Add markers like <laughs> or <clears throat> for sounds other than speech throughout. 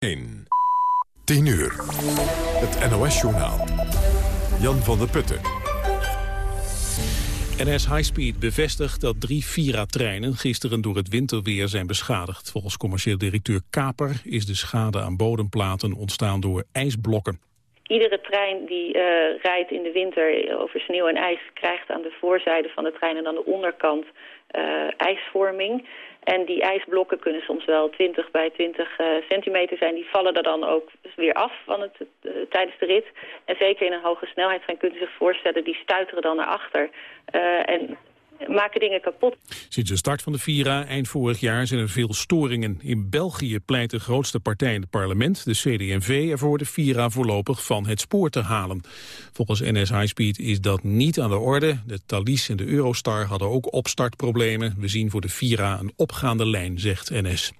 1. 10 uur. Het NOS-journaal. Jan van der Putten. NS Highspeed bevestigt dat drie Vira-treinen gisteren door het winterweer zijn beschadigd. Volgens commercieel directeur Kaper is de schade aan bodemplaten ontstaan door ijsblokken. Iedere trein die uh, rijdt in de winter over sneeuw en ijs krijgt aan de voorzijde van de trein en aan de onderkant uh, ijsvorming. En die ijsblokken kunnen soms wel 20 bij 20 uh, centimeter zijn. Die vallen er dan ook weer af van het, uh, tijdens de rit. En zeker in een hoge snelheidstrein kunt u zich voorstellen... die stuiteren dan naar achter. Uh, en maken dingen kapot. Sinds de start van de Vira eind vorig jaar zijn er veel storingen. In België pleit de grootste partij in het parlement, de CD&V, ervoor de Vira voorlopig van het spoor te halen. Volgens NS Highspeed is dat niet aan de orde. De Thalys en de Eurostar hadden ook opstartproblemen. We zien voor de Vira een opgaande lijn, zegt NS.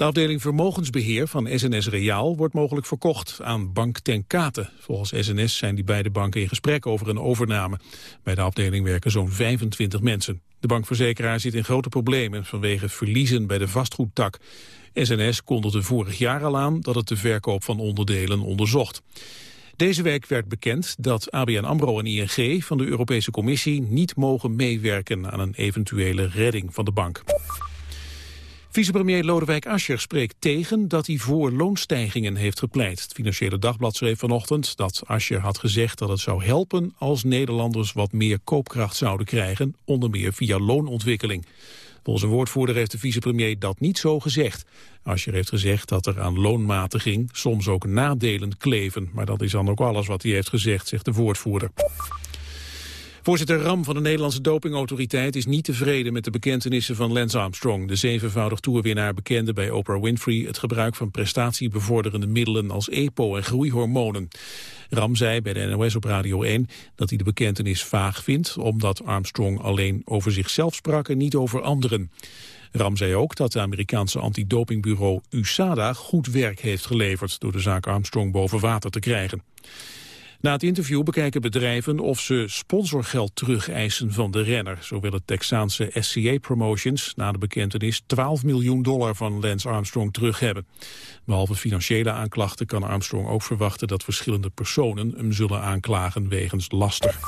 De afdeling vermogensbeheer van SNS Reaal wordt mogelijk verkocht aan Bank Ten Kate. Volgens SNS zijn die beide banken in gesprek over een overname. Bij de afdeling werken zo'n 25 mensen. De bankverzekeraar zit in grote problemen vanwege verliezen bij de vastgoedtak. SNS kondigde vorig jaar al aan dat het de verkoop van onderdelen onderzocht. Deze week werd bekend dat ABN AMRO en ING van de Europese Commissie niet mogen meewerken aan een eventuele redding van de bank. Vicepremier Lodewijk Asscher spreekt tegen dat hij voor loonstijgingen heeft gepleit. Het Financiële Dagblad schreef vanochtend dat Asscher had gezegd dat het zou helpen als Nederlanders wat meer koopkracht zouden krijgen, onder meer via loonontwikkeling. Volgens een woordvoerder heeft de vicepremier dat niet zo gezegd. Asscher heeft gezegd dat er aan loonmatiging soms ook nadelen kleven. Maar dat is dan ook alles wat hij heeft gezegd, zegt de woordvoerder. Voorzitter Ram van de Nederlandse dopingautoriteit is niet tevreden met de bekentenissen van Lance Armstrong. De zevenvoudig toerwinnaar bekende bij Oprah Winfrey het gebruik van prestatiebevorderende middelen als EPO en groeihormonen. Ram zei bij de NOS op Radio 1 dat hij de bekentenis vaag vindt, omdat Armstrong alleen over zichzelf sprak en niet over anderen. Ram zei ook dat het Amerikaanse antidopingbureau USADA goed werk heeft geleverd door de zaak Armstrong boven water te krijgen. Na het interview bekijken bedrijven of ze sponsorgeld terugeisen van de renner. Zo wil het Texaanse SCA Promotions na de bekentenis 12 miljoen dollar van Lance Armstrong terug hebben. Behalve financiële aanklachten kan Armstrong ook verwachten dat verschillende personen hem zullen aanklagen wegens laster.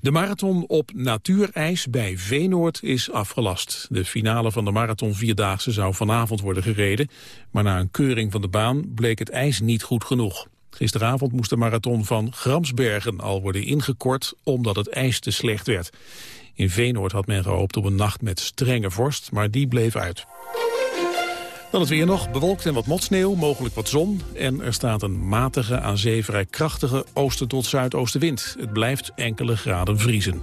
De marathon op natuurijs bij Veenoord is afgelast. De finale van de marathon Vierdaagse zou vanavond worden gereden. Maar na een keuring van de baan bleek het ijs niet goed genoeg. Gisteravond moest de marathon van Gramsbergen al worden ingekort omdat het ijs te slecht werd. In Veenoord had men gehoopt op een nacht met strenge vorst, maar die bleef uit. Dan het weer nog, bewolkt en wat motsneeuw, mogelijk wat zon. En er staat een matige, aan zee vrij krachtige oosten tot zuidoostenwind. Het blijft enkele graden vriezen.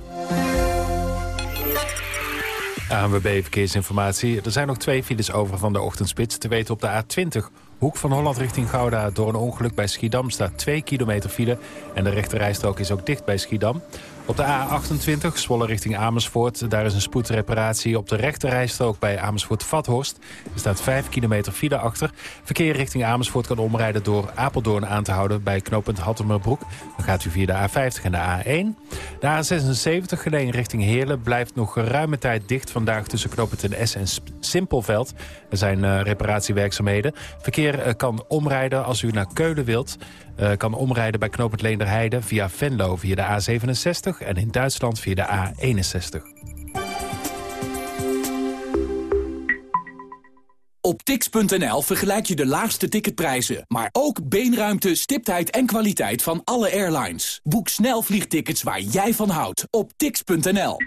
ANWB Verkeersinformatie. Er zijn nog twee files over van de ochtendspits. Te weten op de A20 Hoek van Holland richting Gouda. Door een ongeluk bij Schiedam staat 2 kilometer file. En de rechterrijstrook is ook dicht bij Schiedam. Op de A28, Zwolle richting Amersfoort. Daar is een spoedreparatie op de rechterrijstrook bij Amersfoort-Vathorst. Er staat 5 kilometer file achter. Verkeer richting Amersfoort kan omrijden door Apeldoorn aan te houden... bij knooppunt Hattemerbroek. Dan gaat u via de A50 en de A1. De A76, geleen richting Heerlen, blijft nog geruime tijd dicht... vandaag tussen knooppunt S en Simpelveld. Er zijn uh, reparatiewerkzaamheden. Verkeer uh, kan omrijden als u naar Keulen wilt... Uh, kan omrijden bij knooppunt Leenderheide via Venlo via de A67 en in Duitsland via de A61. Op tix.nl vergelijk je de laagste ticketprijzen, maar ook beenruimte, stiptheid en kwaliteit van alle airlines. Boek snel vliegtickets waar jij van houdt op tix.nl.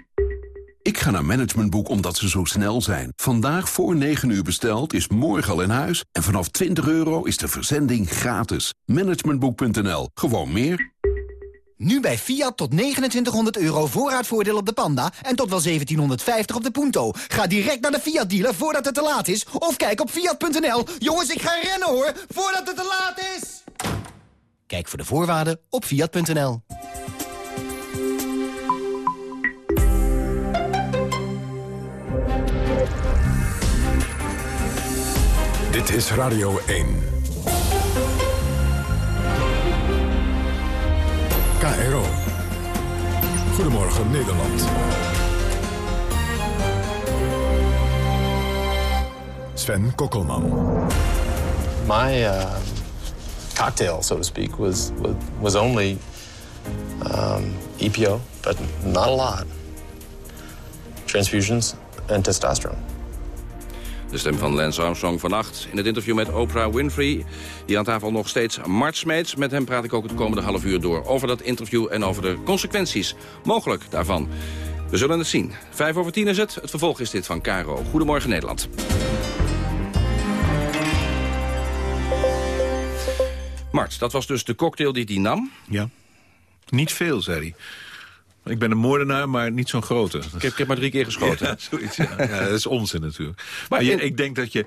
Ik ga naar Managementboek omdat ze zo snel zijn. Vandaag voor 9 uur besteld is morgen al in huis. En vanaf 20 euro is de verzending gratis. Managementboek.nl. Gewoon meer. Nu bij Fiat tot 2900 euro voorraadvoordeel op de Panda... en tot wel 1750 op de Punto. Ga direct naar de Fiat-dealer voordat het te laat is... of kijk op Fiat.nl. Jongens, ik ga rennen hoor, voordat het te laat is! Kijk voor de voorwaarden op Fiat.nl. Dit is Radio 1. KRO. Goedemorgen Nederland. Sven Kokkelman. My uh, cocktail, so to speak, was, was, only um, EPO, but not a lot. Transfusions and testosterone. De stem van Lance Armstrong vannacht in het interview met Oprah Winfrey. Hier aan tafel nog steeds Mart Smeets. Met hem praat ik ook het komende half uur door over dat interview... en over de consequenties mogelijk daarvan. We zullen het zien. Vijf over tien is het. Het vervolg is dit van Caro. Goedemorgen Nederland. Mart, dat was dus de cocktail die hij nam. Ja. Niet veel, zei hij. Ik ben een moordenaar, maar niet zo'n grote. Ik heb, ik heb maar drie keer geschoten. <laughs> Ja, zoiets, ja. ja, dat is onzin natuurlijk. Maar, je, ik denk dat je...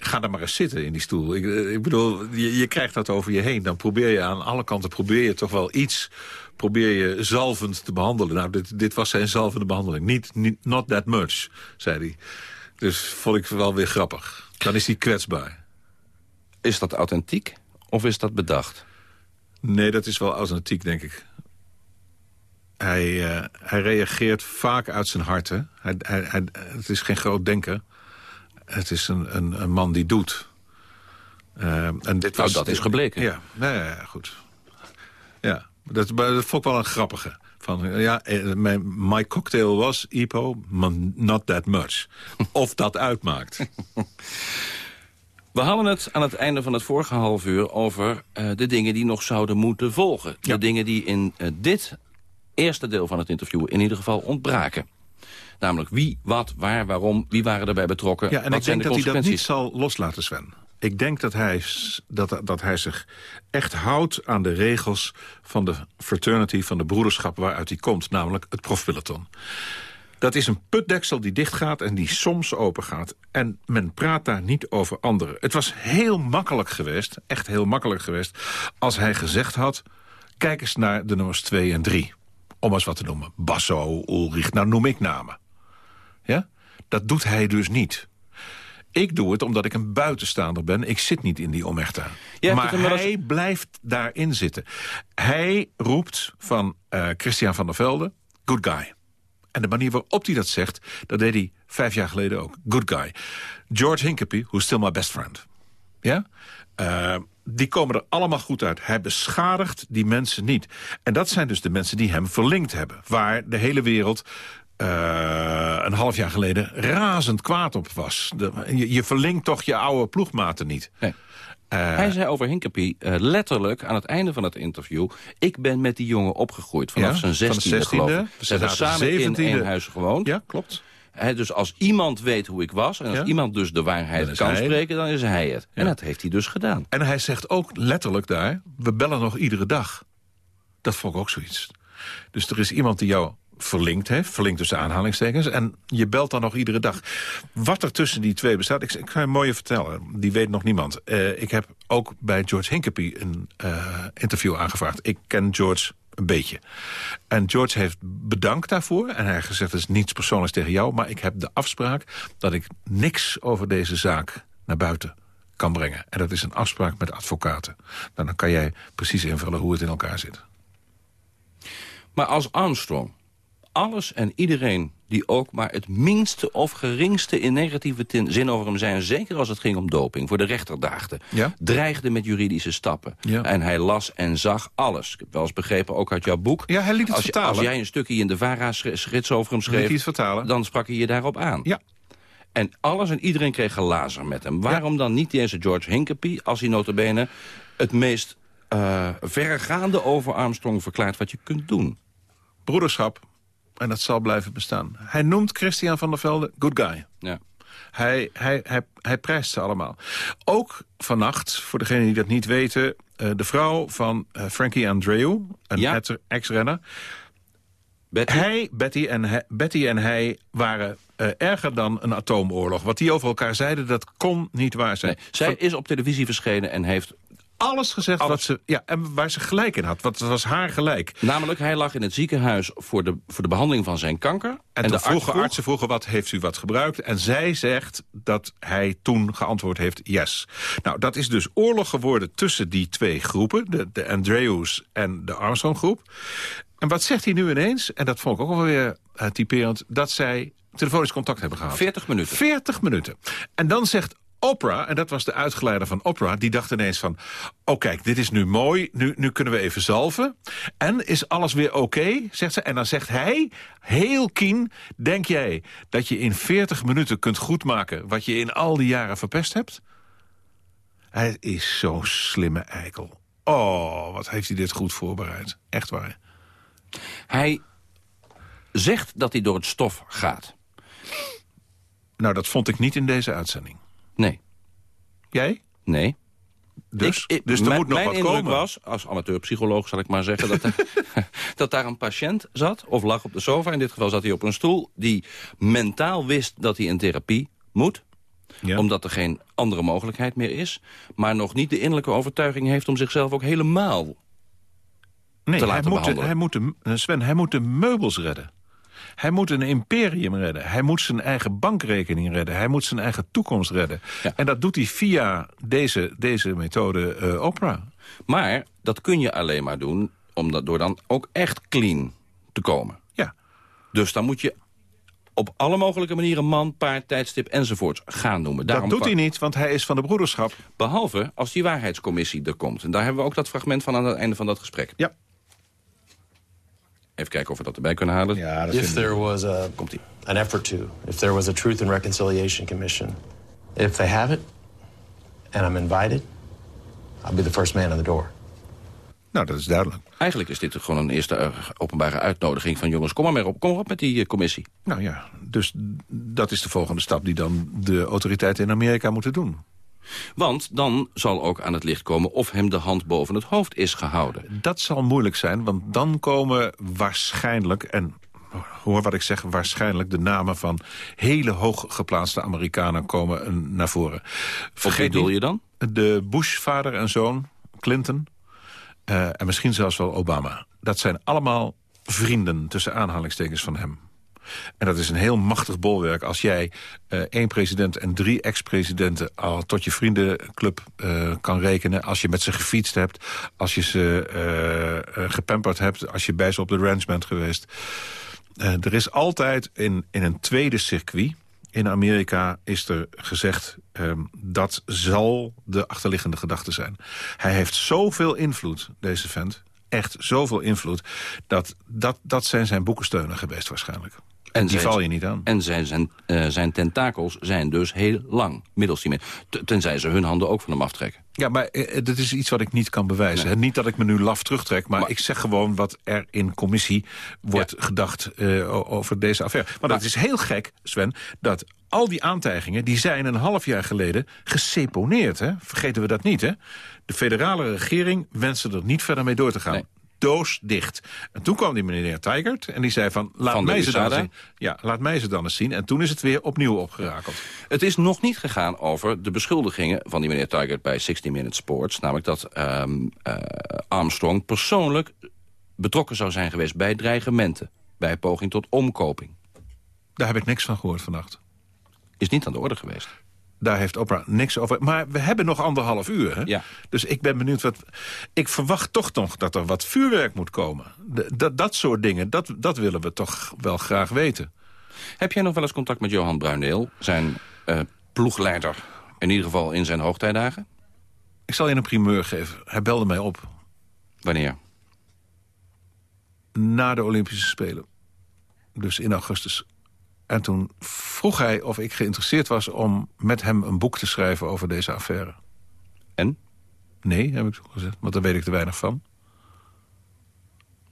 Ga dan maar eens zitten in die stoel. Ik, eh, ik bedoel, je, je, krijgt dat over je heen. Dan probeer je aan alle kanten probeer je toch wel iets... probeer je zalvend te behandelen. Nou, dit, dit was zijn zalvende behandeling. Niet, niet, not that much, zei hij. Dus vond ik wel weer grappig. Dan is hij kwetsbaar. Is dat authentiek of is dat bedacht? Nee, dat is wel authentiek, denk ik. Hij, uh, hij reageert vaak uit zijn hart. Hè? Hij, hij, hij, het is geen groot denker. Het is een, een, een man die doet. Uh, en dit was, nou, dat is gebleken. Ja, nou, ja, goed. Ja, dat, dat vond ik wel een grappige. Van, ja, eh, mijn, my cocktail was EPO, not that much. <laughs> of dat uitmaakt. We hadden het aan het einde van het vorige half uur over uh, de dingen die nog zouden moeten volgen. Ja. De dingen die in uh, dit eerste deel van het interview in ieder geval ontbraken. Namelijk wie, wat, waar, waarom, wie waren erbij betrokken. Ja, en ik denk dat hij dat niet zal loslaten, Sven. Ik denk dat hij, dat, dat hij zich echt houdt aan de regels van de fraternity, van de broederschap waaruit hij komt. Namelijk het profpeloton. Dat is een putdeksel die dichtgaat en die soms open gaat. En men praat daar niet over anderen. Het was heel makkelijk geweest, echt heel makkelijk geweest... als hij gezegd had, kijk eens naar de nummers 2 en 3 om eens wat te noemen. Basso, Ulrich, nou noem ik namen. Ja? Dat doet hij dus niet. Ik doe het omdat ik een buitenstaander ben. Ik zit niet in die omechta. maar hij blijft daarin zitten. Hij roept van uh, Christian van der Velde, good guy. En de manier waarop hij dat zegt, dat deed hij vijf jaar geleden ook. Good guy. George Hincapie, who's still my best friend. Ja? Uh, die komen er allemaal goed uit. Hij beschadigt die mensen niet. En dat zijn dus de mensen die hem verlinkt hebben. Waar de hele wereld uh, een half jaar geleden razend kwaad op was. De, je, je, verlinkt toch je oude ploegmaten niet. Nee. Uh, Hij zei over Hinkepie uh, letterlijk aan het einde van het interview... ik ben met die jongen opgegroeid vanaf ja, zijn zestiende, geloof ik. Ze hebben samen in één huis gewoond. Ja, klopt. He, dus als iemand weet hoe ik was... en als ja? iemand dus de waarheid kan hij. spreken, dan is hij het. Ja. En dat heeft hij dus gedaan. En hij zegt ook letterlijk daar... we bellen nog iedere dag. Dat vond ik ook zoiets. Dus er is iemand die jou verlinkt heeft, verlinkt tussen aanhalingstekens... en je belt dan nog iedere dag. Wat er tussen die twee bestaat, ik, ik ga je mooie vertellen. Die weet nog niemand. Uh, ik heb ook bij George Hincapie een uh, interview aangevraagd. Ik ken George een beetje. En George heeft bedankt daarvoor. En hij heeft gezegd, het is niets persoonlijks tegen jou... maar ik heb de afspraak dat ik niks over deze zaak naar buiten kan brengen. En dat is een afspraak met advocaten. Nou, dan kan jij precies invullen hoe het in elkaar zit. Maar als Armstrong alles en iedereen die ook maar het minste of geringste in negatieve zin over hem zijn... zeker als het ging om doping, voor de rechter daagde... Ja? dreigde met juridische stappen. Ja. En hij las en zag alles. Ik heb wel eens begrepen, ook uit jouw boek... Ja, hij liet het als, vertalen. als jij een stukje in de VARA-schets over hem schreef... dan sprak hij je daarop aan. Ja. En alles en iedereen kreeg glazer met hem. Waarom ja. dan niet deze George Hincapie... als hij notabene het meest uh, verregaande over Armstrong verklaart wat je kunt doen? Broederschap, en dat zal blijven bestaan. Hij noemt Christian van der Velde good guy. Ja. Hij, hij, hij, hij prijst ze allemaal. Ook vannacht, voor degenen die dat niet weten... Uh, de vrouw van uh, Frankie Andreu, een ja. ex-renner... Betty? Hij, Betty en hij, Betty en hij waren uh, erger dan een atoomoorlog. Wat die over elkaar zeiden, dat kon niet waar zijn. Nee, zij is op televisie verschenen en heeft alles gezegd alles. Wat ze, ja, en waar ze gelijk in had. Wat was haar gelijk. Namelijk, hij lag in het ziekenhuis voor de, voor de behandeling van zijn kanker. En, en de vroegen vroeg, artsen vroegen, wat heeft u wat gebruikt? En zij zegt dat hij toen geantwoord heeft, yes. Nou, dat is dus oorlog geworden tussen die twee groepen. De, de Andrews en de Armstrong groep. En wat zegt hij nu ineens? En dat vond ik ook wel weer uh, typerend. Dat zij telefonisch contact hebben gehad. 40 minuten. 40 minuten. En dan zegt Oprah, en dat was de uitgeleider van Oprah... die dacht ineens van, oh kijk, dit is nu mooi, nu, nu kunnen we even zalven. En is alles weer oké, zegt ze. En dan zegt hij, heel kien... denk jij dat je in 40 minuten kunt goedmaken... wat je in al die jaren verpest hebt? Hij is zo'n slimme eikel. Oh, wat heeft hij dit goed voorbereid. Echt waar. Hij zegt dat hij door het stof gaat. Nou, dat vond ik niet in deze uitzending. Nee. Jij? Nee. Dus, Ik- ik- dus er mijn- moet nog mijn wat indruk komen. was, als amateurpsycholoog zal ik maar zeggen... dat, er- <laughs> dat daar een patiënt zat, of lag op de sofa... in dit geval zat hij op een stoel... die mentaal wist dat hij in therapie moet... Ja. omdat er geen andere mogelijkheid meer is... maar nog niet de innerlijke overtuiging heeft om zichzelf ook helemaal... nee, te hij laten moet, de, behandelen. hij moet de, Sven, hij moet de meubels redden. Hij moet een imperium redden. Hij moet zijn eigen bankrekening redden. Hij moet zijn eigen toekomst redden. Ja. En dat doet hij via deze, deze methode eh Oprah. Maar dat kun je alleen maar doen... Omdat, door dan ook echt clean te komen. Ja. Dus dan moet je op alle mogelijke manieren man, paard, tijdstip enzovoorts gaan noemen. Daarom dat doet hij niet, want hij is van de broederschap. Behalve als die waarheidscommissie er komt. En daar hebben we ook dat fragment van aan het einde van dat gesprek. Ja. Even kijken of we dat erbij kunnen halen. Ja, dat If there was a, Komt-ie. an effort to, if there was a Truth and Reconciliation Commission, if they have it, and I'm invited, I'll be the first man in the door. Nou, dat is duidelijk. Eigenlijk is dit gewoon een eerste eh, openbare uitnodiging van jongens. Kom maar, maar op, kom maar op met die eh, commissie. Nou ja, dus dat is de volgende stap die dan de autoriteiten in Amerika moeten doen. Want dan zal ook aan het licht komen of hem de hand boven het hoofd is gehouden. Dat zal moeilijk zijn, want dan komen waarschijnlijk... en hoor wat ik zeg, waarschijnlijk de namen van hele hoog geplaatste Amerikanen komen naar voren. Wat bedoel niet je dan? De Bush-vader en zoon, Clinton, eh, en misschien zelfs wel Obama. Dat zijn allemaal vrienden tussen aanhalingstekens van hem. En dat is een heel machtig bolwerk als jij eh, één president en drie ex-presidenten al tot je vriendenclub eh, kan rekenen. Als je met ze gefietst hebt, als je ze eh, gepamperd hebt, als je bij ze op de ranch bent geweest. Er is altijd in, in een tweede circuit in Amerika is er gezegd... ehm, dat zal de achterliggende gedachte zijn. Hij heeft zoveel invloed, deze vent. Echt zoveel invloed. Dat, dat, dat zijn zijn boekensteunen geweest waarschijnlijk. En die zijn- val je niet aan. En zijn, zijn, eh, zijn tentakels zijn dus heel lang, middels die Tenzij ze hun handen ook van hem aftrekken. Ja, maar eh, dat is iets wat ik niet kan bewijzen. Nee. Niet dat ik me nu laf terugtrek, maar, Maar- ik zeg gewoon wat er in commissie wordt gedacht eh, over deze affaire. Maar dat is heel gek, Sven, dat al die aantijgingen... die zijn een half jaar geleden geseponeerd. Hè? Vergeten we dat niet, hè? De federale regering wenste er niet verder mee door te gaan. Nee. Doos dicht. En toen kwam die meneer Tigert en die zei van... laat, Van mij ze dan. Ja, laat mij ze dan eens zien. En toen is het weer opnieuw opgerakeld. Het is nog niet gegaan over de beschuldigingen van die meneer Tigert bij 60 Minutes Sports. Namelijk dat ehm, eh, Armstrong persoonlijk betrokken zou zijn geweest bij dreigementen. Bij poging tot omkoping. Daar heb ik niks van gehoord vannacht. Is niet aan de orde geweest. Daar heeft Oprah niks over. Maar we hebben nog anderhalf uur. Hè? Ja. Dus ik ben benieuwd wat... Ik verwacht toch nog dat er wat vuurwerk moet komen. De- dat, dat soort dingen, dat, dat willen we toch wel graag weten. Heb jij nog wel eens contact met Johan Bruineel, zijn eh, ploegleider... in ieder geval in zijn hoogtijdagen? Ik zal je een primeur geven. Hij belde mij op Wanneer? na de Olympische Spelen. Dus in augustus. En toen vroeg hij of ik geïnteresseerd was om met hem een boek te schrijven over deze affaire. En? Nee, heb ik toen gezegd, want daar weet ik te weinig van.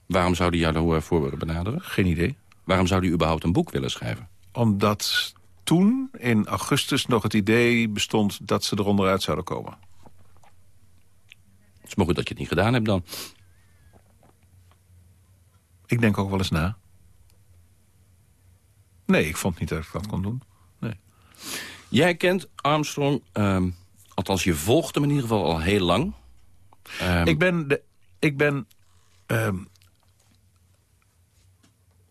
Waarom zou hij jou daarvoor willen benaderen? Geen idee. Waarom zou hij überhaupt een boek willen schrijven? Omdat toen, in augustus, nog het idee bestond dat ze eronder uit zouden komen. Het is maar goed dat je het niet gedaan hebt dan. Ik denk ook wel eens na. Nee, ik vond niet dat ik dat kon doen. Nee. Jij kent Armstrong, ehm, althans je volgt hem in ieder geval al heel lang. Ehm, Ik ben... De, ik ben... ehm,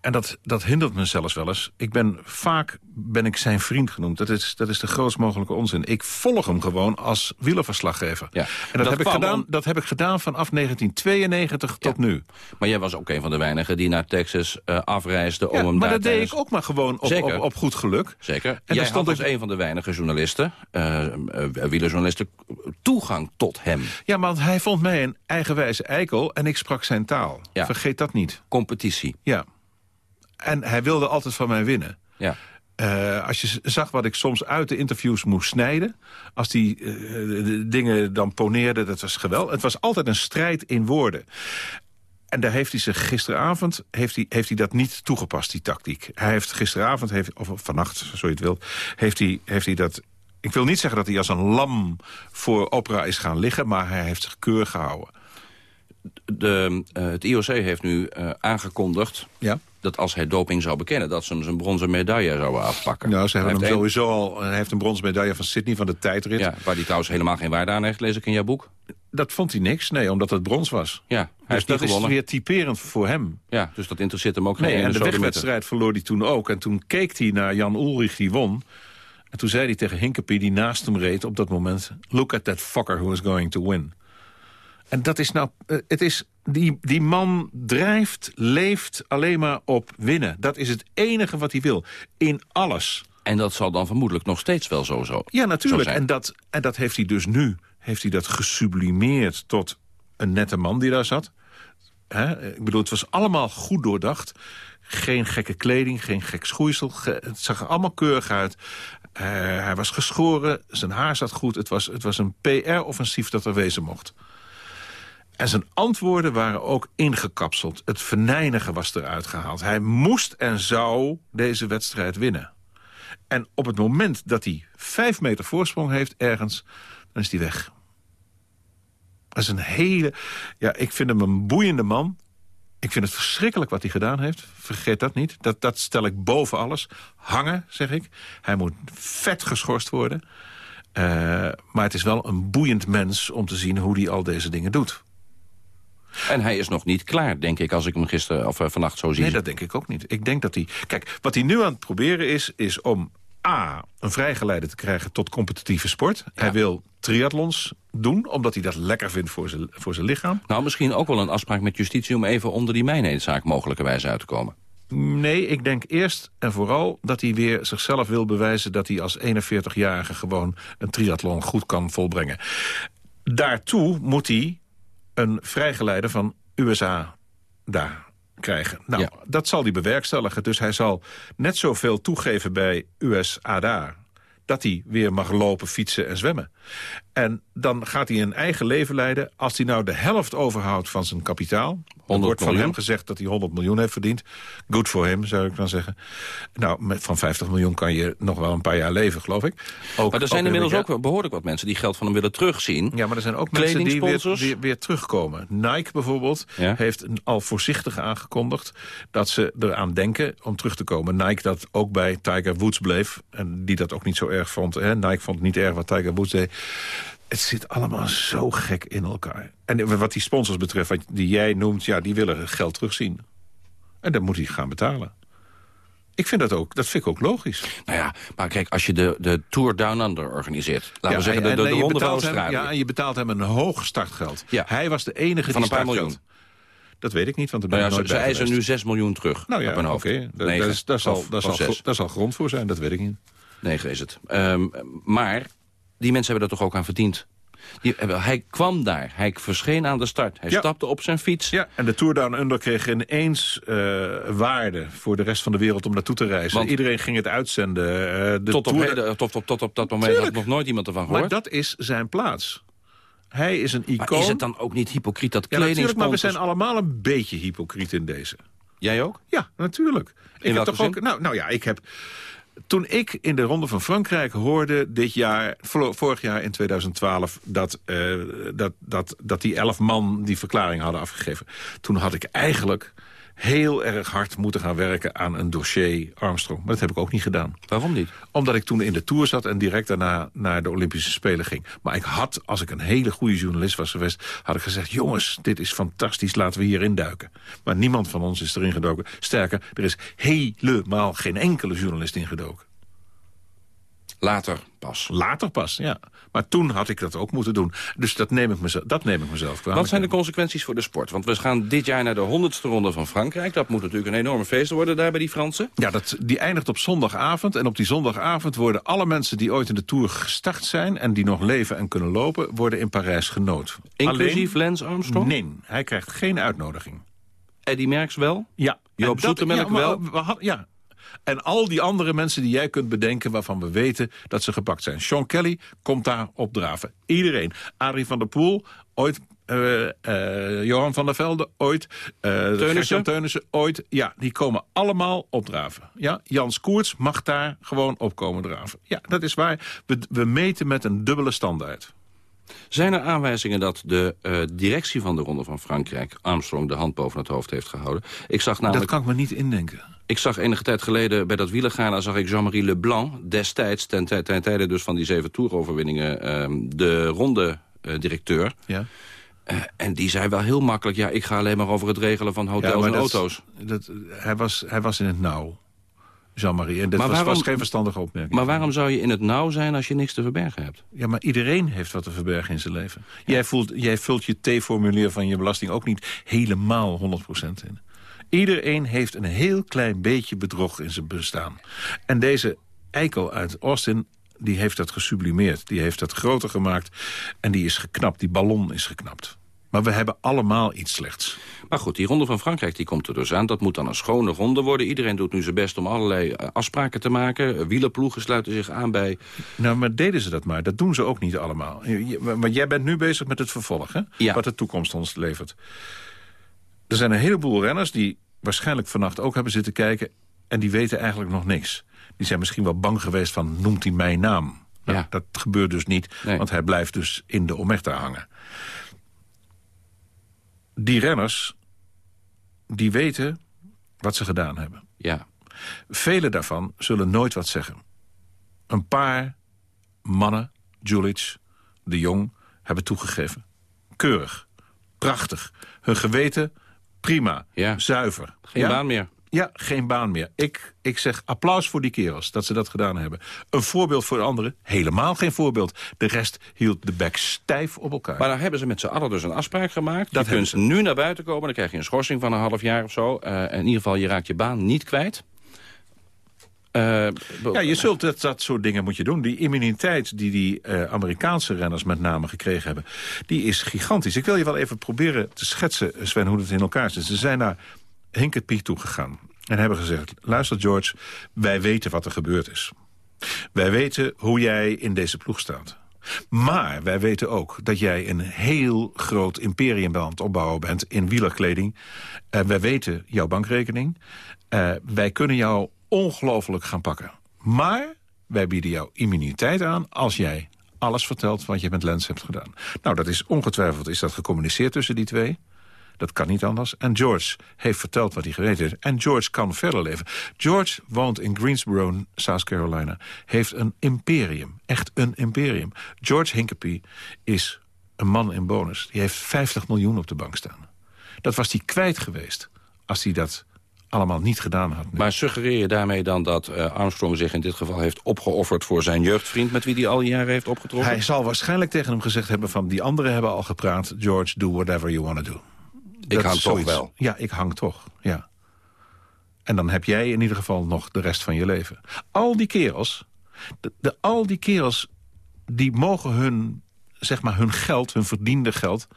en dat, dat hindert me zelfs wel eens. Ik ben vaak ben ik zijn vriend genoemd. Dat is, dat is de grootst mogelijke onzin. Ik volg hem gewoon als wielerverslaggever. Ja. En dat, Dat heb ik gedaan, om- dat heb ik gedaan vanaf 1992 tot nu. Maar jij was ook een van de weinigen die naar Texas eh, afreisde... om hem maar daar dat deed ik ook maar gewoon op, op, op goed geluk. Zeker. En Jij stond ik als een van de weinige journalisten, eh, wielerjournalisten, toegang tot hem. Ja, want hij vond mij een eigenwijze eikel en ik sprak zijn taal. Vergeet dat niet. Competitie. Ja. En hij wilde altijd van mij winnen. Ja. Eh, als je zag wat ik soms uit de interviews moest snijden... als die eh, de- dingen dan poneerde, dat was geweldig. Het was altijd een strijd in woorden. En daar heeft hij zich gisteravond heeft hij, heeft hij dat niet toegepast, die tactiek. Hij heeft gisteravond, heeft, of vannacht, zo je het wilt... heeft hij, heeft hij dat... Ik wil niet zeggen dat hij als een lam voor opera is gaan liggen... maar hij heeft zich keurig gehouden. De, eh, het IOC heeft nu aangekondigd Ja? Dat als hij doping zou bekennen... dat ze hem zijn bronzen medaille zouden afpakken. Nou, ze hebben Hij hem sowieso al... Hij heeft een bronzen medaille van Sydney van de tijdrit. Ja, waar hij trouwens helemaal geen waarde aan heeft, lees ik in jouw boek. Dat vond hij niks, nee, omdat het brons was. Ja, hij Dus heeft dat niet is weer typerend voor hem. Ja, dus dat interesseert hem ook geen Nee, en de wegwedstrijd verloor hij toen ook. En toen keek hij naar Jan Ulrich, die won. En toen zei hij tegen Hinkepie, die naast hem reed op dat moment... Look at that fucker who is going to win. En dat is nou... eh, Het is, die, die man drijft, leeft alleen maar op winnen. Dat is het enige wat hij wil. In alles. En dat zal dan vermoedelijk nog steeds wel zo, zo Ja, natuurlijk. En dat, en dat heeft hij dus nu. Heeft hij dat gesublimeerd tot een nette man die daar zat. Ik bedoel, het was allemaal goed doordacht. Geen gekke kleding, geen gek schoeisel. Het zag er allemaal keurig uit. Eh, hij was geschoren, zijn haar zat goed. Het was, het was een PR-offensief dat er wezen mocht. En zijn antwoorden waren ook ingekapseld. Het venijnige was eruit gehaald. Hij moest en zou deze wedstrijd winnen. En op het moment dat hij vijf meter voorsprong heeft ergens... dan is hij weg. Dat is een hele... Ja, ik vind hem een boeiende man. Ik vind het verschrikkelijk wat hij gedaan heeft. Vergeet dat niet. Dat, dat stel ik boven alles. Hangen, zeg ik. Hij moet vet geschorst worden. Eh, maar het is wel een boeiend mens om te zien hoe hij al deze dingen doet. En hij is nog niet klaar, denk ik, als ik hem gisteren of eh, vannacht zo zie. Nee, dat denk ik ook niet. Ik denk dat hij... Kijk, wat hij nu aan het proberen is, is om A, een vrijgeleide te krijgen tot competitieve sport. Hij wil triathlons doen, omdat hij dat lekker vindt voor zijn, voor zijn lichaam. Nou, misschien ook wel een afspraak met justitie... om even onder die mijnheidszaak mogelijkerwijs uit te komen. Nee, ik denk eerst en vooral dat hij weer zichzelf wil bewijzen... dat hij als 41-jarige gewoon een triathlon goed kan volbrengen. Daartoe moet hij een vrijgeleide van USA daar krijgen. Nou, Ja. dat zal hij bewerkstelligen. Dus hij zal net zoveel toegeven bij USA daar... dat hij weer mag lopen, fietsen en zwemmen. En dan gaat hij een eigen leven leiden. Als hij nou de helft overhoudt van zijn kapitaal... 100 wordt van miljoen. hem gezegd dat hij 100 miljoen heeft verdiend. Good for him, zou ik dan zeggen. Nou, met, van 50 miljoen kan je nog wel een paar jaar leven, geloof ik. Ook, Maar er zijn in inmiddels ook wel behoorlijk wat mensen... die geld van hem willen terugzien. ja, maar er zijn ook mensen die weer, weer, weer terugkomen. Nike bijvoorbeeld Ja. heeft al voorzichtig aangekondigd... dat ze eraan denken om terug te komen. Nike dat ook bij Tiger Woods bleef. En die dat ook niet zo erg vond. Hè? Nike vond het niet erg wat Tiger Woods deed. Het zit allemaal zo gek in elkaar. En wat die sponsors betreft, wat die jij noemt... ja, die willen geld terugzien. En dan moet hij gaan betalen. Ik vind dat ook, dat vind ik ook logisch. Nou ja, maar kijk, als je de, de Tour Down Under organiseert... laten we zeggen, de, de, Ronde van Australië... Ja, en je betaalt hem een hoog startgeld. Ja. Hij was de enige Van die een paar startgeld- Dat weet ik niet, want er Nou ben ja, ik ze, nooit ze bij eisen nu 6 miljoen terug Nou ja, op oké. hoofd. Dat- Negen dat is- Daar zal, daar zal, daar grond voor zijn, dat weet ik niet. Negen is het. Ehm, maar die mensen hebben er toch ook aan verdiend. Die, hebben- hij kwam daar, hij verscheen aan de start. Hij Ja. stapte op zijn fiets. Ja, en de Tour Down Under kreeg ineens eh, waarde voor de rest van de wereld om naartoe te reizen. Want- Iedereen ging het uitzenden. eh, de tot, op Tour- heden, tot, tot, tot op dat moment Tuurlijk. had nog nooit iemand ervan Maar gehoord. dat is zijn plaats. Hij is een Maar icoon. is het dan ook niet hypocriet dat ja, natuurlijk, maar we zijn allemaal een beetje hypocriet in deze. Jij ook? Ja, natuurlijk. Ik heb toch ook. Nou, nou ja, ik heb. Toen ik in de Ronde van Frankrijk hoorde dit jaar, vorig jaar in 2012, dat, eh, dat, dat, dat die elf man die verklaring hadden afgegeven. Toen had ik eigenlijk heel erg hard moeten gaan werken aan een dossier Armstrong. Maar dat heb ik ook niet gedaan. Waarom niet? Omdat ik toen in de Tour zat en direct daarna naar de Olympische Spelen ging. Maar ik had, als ik een hele goede journalist was geweest... had ik gezegd, jongens, dit is fantastisch, laten we hierin duiken. Maar niemand van ons is erin gedoken. Sterker, er is helemaal geen enkele journalist ingedoken. Later pas. Later pas, ja. Maar toen had ik dat ook moeten doen. Dus dat neem ik mezelf, dat neem ik mezelf kwalijk. Wat zijn de consequenties voor de sport? Want we gaan dit jaar naar de honderdste ronde van Frankrijk. Dat moet natuurlijk een enorme feest worden daar bij die Fransen. Ja, dat, die eindigt op zondagavond. En op die zondagavond worden alle mensen die ooit in de Tour gestart zijn... en die nog leven en kunnen lopen, worden in Parijs genood. Inclusief Lance Armstrong? Nee, hij krijgt geen uitnodiging. Eddie Merckx wel? Ja. Joop Zoetemelk ja, wel? we had- ja, en al die andere mensen die jij kunt bedenken... waarvan we weten dat ze gepakt zijn. Sean Kelly komt daar opdraven. Iedereen. Adrie van der Poel, ooit... eh, Johan van der Velde, ooit. eh Teunissen? Ooit. Ja, die komen allemaal opdraven. Ja, Jans Koerts mag daar gewoon opkomen draven. Ja, dat is waar. We, we meten met een dubbele standaard. Zijn er aanwijzingen dat de directie van de Ronde van Frankrijk... Armstrong de hand boven het hoofd heeft gehouden? Ik zag Dat namelijk... kan ik me niet indenken. Ik zag enige tijd geleden bij dat wielergala... zag ik Jean-Marie Leblanc destijds, ten, ten tijde dus van die zeven toeroverwinningen... ehm, de ronde-directeur. Ja. en die zei wel heel makkelijk... ja, ik ga alleen maar over het regelen van hotels en dat- auto's. Dat, hij, was, hij was in het nauw, Jean-Marie. En dat Maar was, waarom- was geen verstandige opmerking. Maar waarom zou je in het nauw zijn als je niks te verbergen hebt? Ja, maar iedereen heeft wat te verbergen in zijn leven. Jij, voelt, jij vult je T-formulier van je belasting ook niet helemaal 100% in. Iedereen heeft een heel klein beetje bedrog in zijn bestaan. En deze eikel uit Austin, die heeft dat gesublimeerd. Die heeft dat groter gemaakt en die is geknapt. Die ballon is geknapt. Maar we hebben allemaal iets slechts. Maar goed, die ronde van Frankrijk die komt er dus aan. Dat moet dan een schone ronde worden. Iedereen doet nu zijn best om allerlei eh, afspraken te maken. Wielerploegen sluiten zich aan bij... Nou, maar deden ze dat maar. Dat doen ze ook niet allemaal. Maar jij bent nu bezig met het vervolg, hè? Ja. Wat de toekomst ons levert. Er zijn een heleboel renners die waarschijnlijk vannacht ook hebben zitten kijken... en die weten eigenlijk nog niks. Die zijn misschien wel bang geweest van, noemt hij mijn naam? Nou, Ja. Dat gebeurt dus niet, Nee. want hij blijft dus in de omerta hangen. Die renners, die weten wat ze gedaan hebben. Ja, Vele daarvan zullen nooit wat zeggen. Een paar mannen, Julic, de Jong, hebben toegegeven. Keurig, prachtig, hun geweten prima, Ja. zuiver. geen ja? baan meer. Ja, geen baan meer. Ik, ik zeg applaus voor die kerels dat ze dat gedaan hebben. Een voorbeeld voor de anderen? Helemaal geen voorbeeld. De rest hield de bek stijf op elkaar. Maar daar hebben ze met z'n allen dus een afspraak gemaakt. Dat je kunt nu naar buiten komen, dan krijg je een schorsing van een half jaar of zo. Eh, in ieder geval, je raakt je baan niet kwijt. Eh, Ja, je zult dat, dat soort dingen moet je doen. Die immuniteit die die eh, Amerikaanse renners met name gekregen hebben... die is gigantisch. Ik wil je wel even proberen te schetsen, Sven, hoe het in elkaar zit. Ze zijn naar Hinkert toe gegaan en hebben gezegd... luister George, wij weten wat er gebeurd is. Wij weten hoe jij in deze ploeg staat. Maar wij weten ook dat jij een heel groot imperium aan het opbouwen bent... in wielerkleding. En wij weten jouw bankrekening. Eh, wij kunnen jou ongelooflijk gaan pakken. Maar wij bieden jou immuniteit aan als jij alles vertelt wat je met Lens hebt gedaan. Nou, dat is ongetwijfeld is dat gecommuniceerd tussen die twee. Dat kan niet anders. En George heeft verteld wat hij geweten heeft. En George kan verder leven. George woont in Greensboro, South Carolina. Heeft een imperium. Echt een imperium. George Hinkepie is een man in bonus. Die heeft 50 miljoen op de bank staan. Dat was hij kwijt geweest als hij dat allemaal niet gedaan had. maar suggereer je daarmee dan dat eh, Armstrong zich in dit geval heeft opgeofferd... voor zijn jeugdvriend met wie hij al die jaren heeft opgetrokken? Hij zal waarschijnlijk tegen hem gezegd hebben van... die anderen hebben al gepraat. George, do whatever you want to do. Ik hang is toch wel. Ja, ik hang toch, ja. En dan heb jij in ieder geval nog de rest van je leven. Al die kerels, de, de- al die kerels... die mogen hun, zeg maar, hun geld, hun verdiende geld...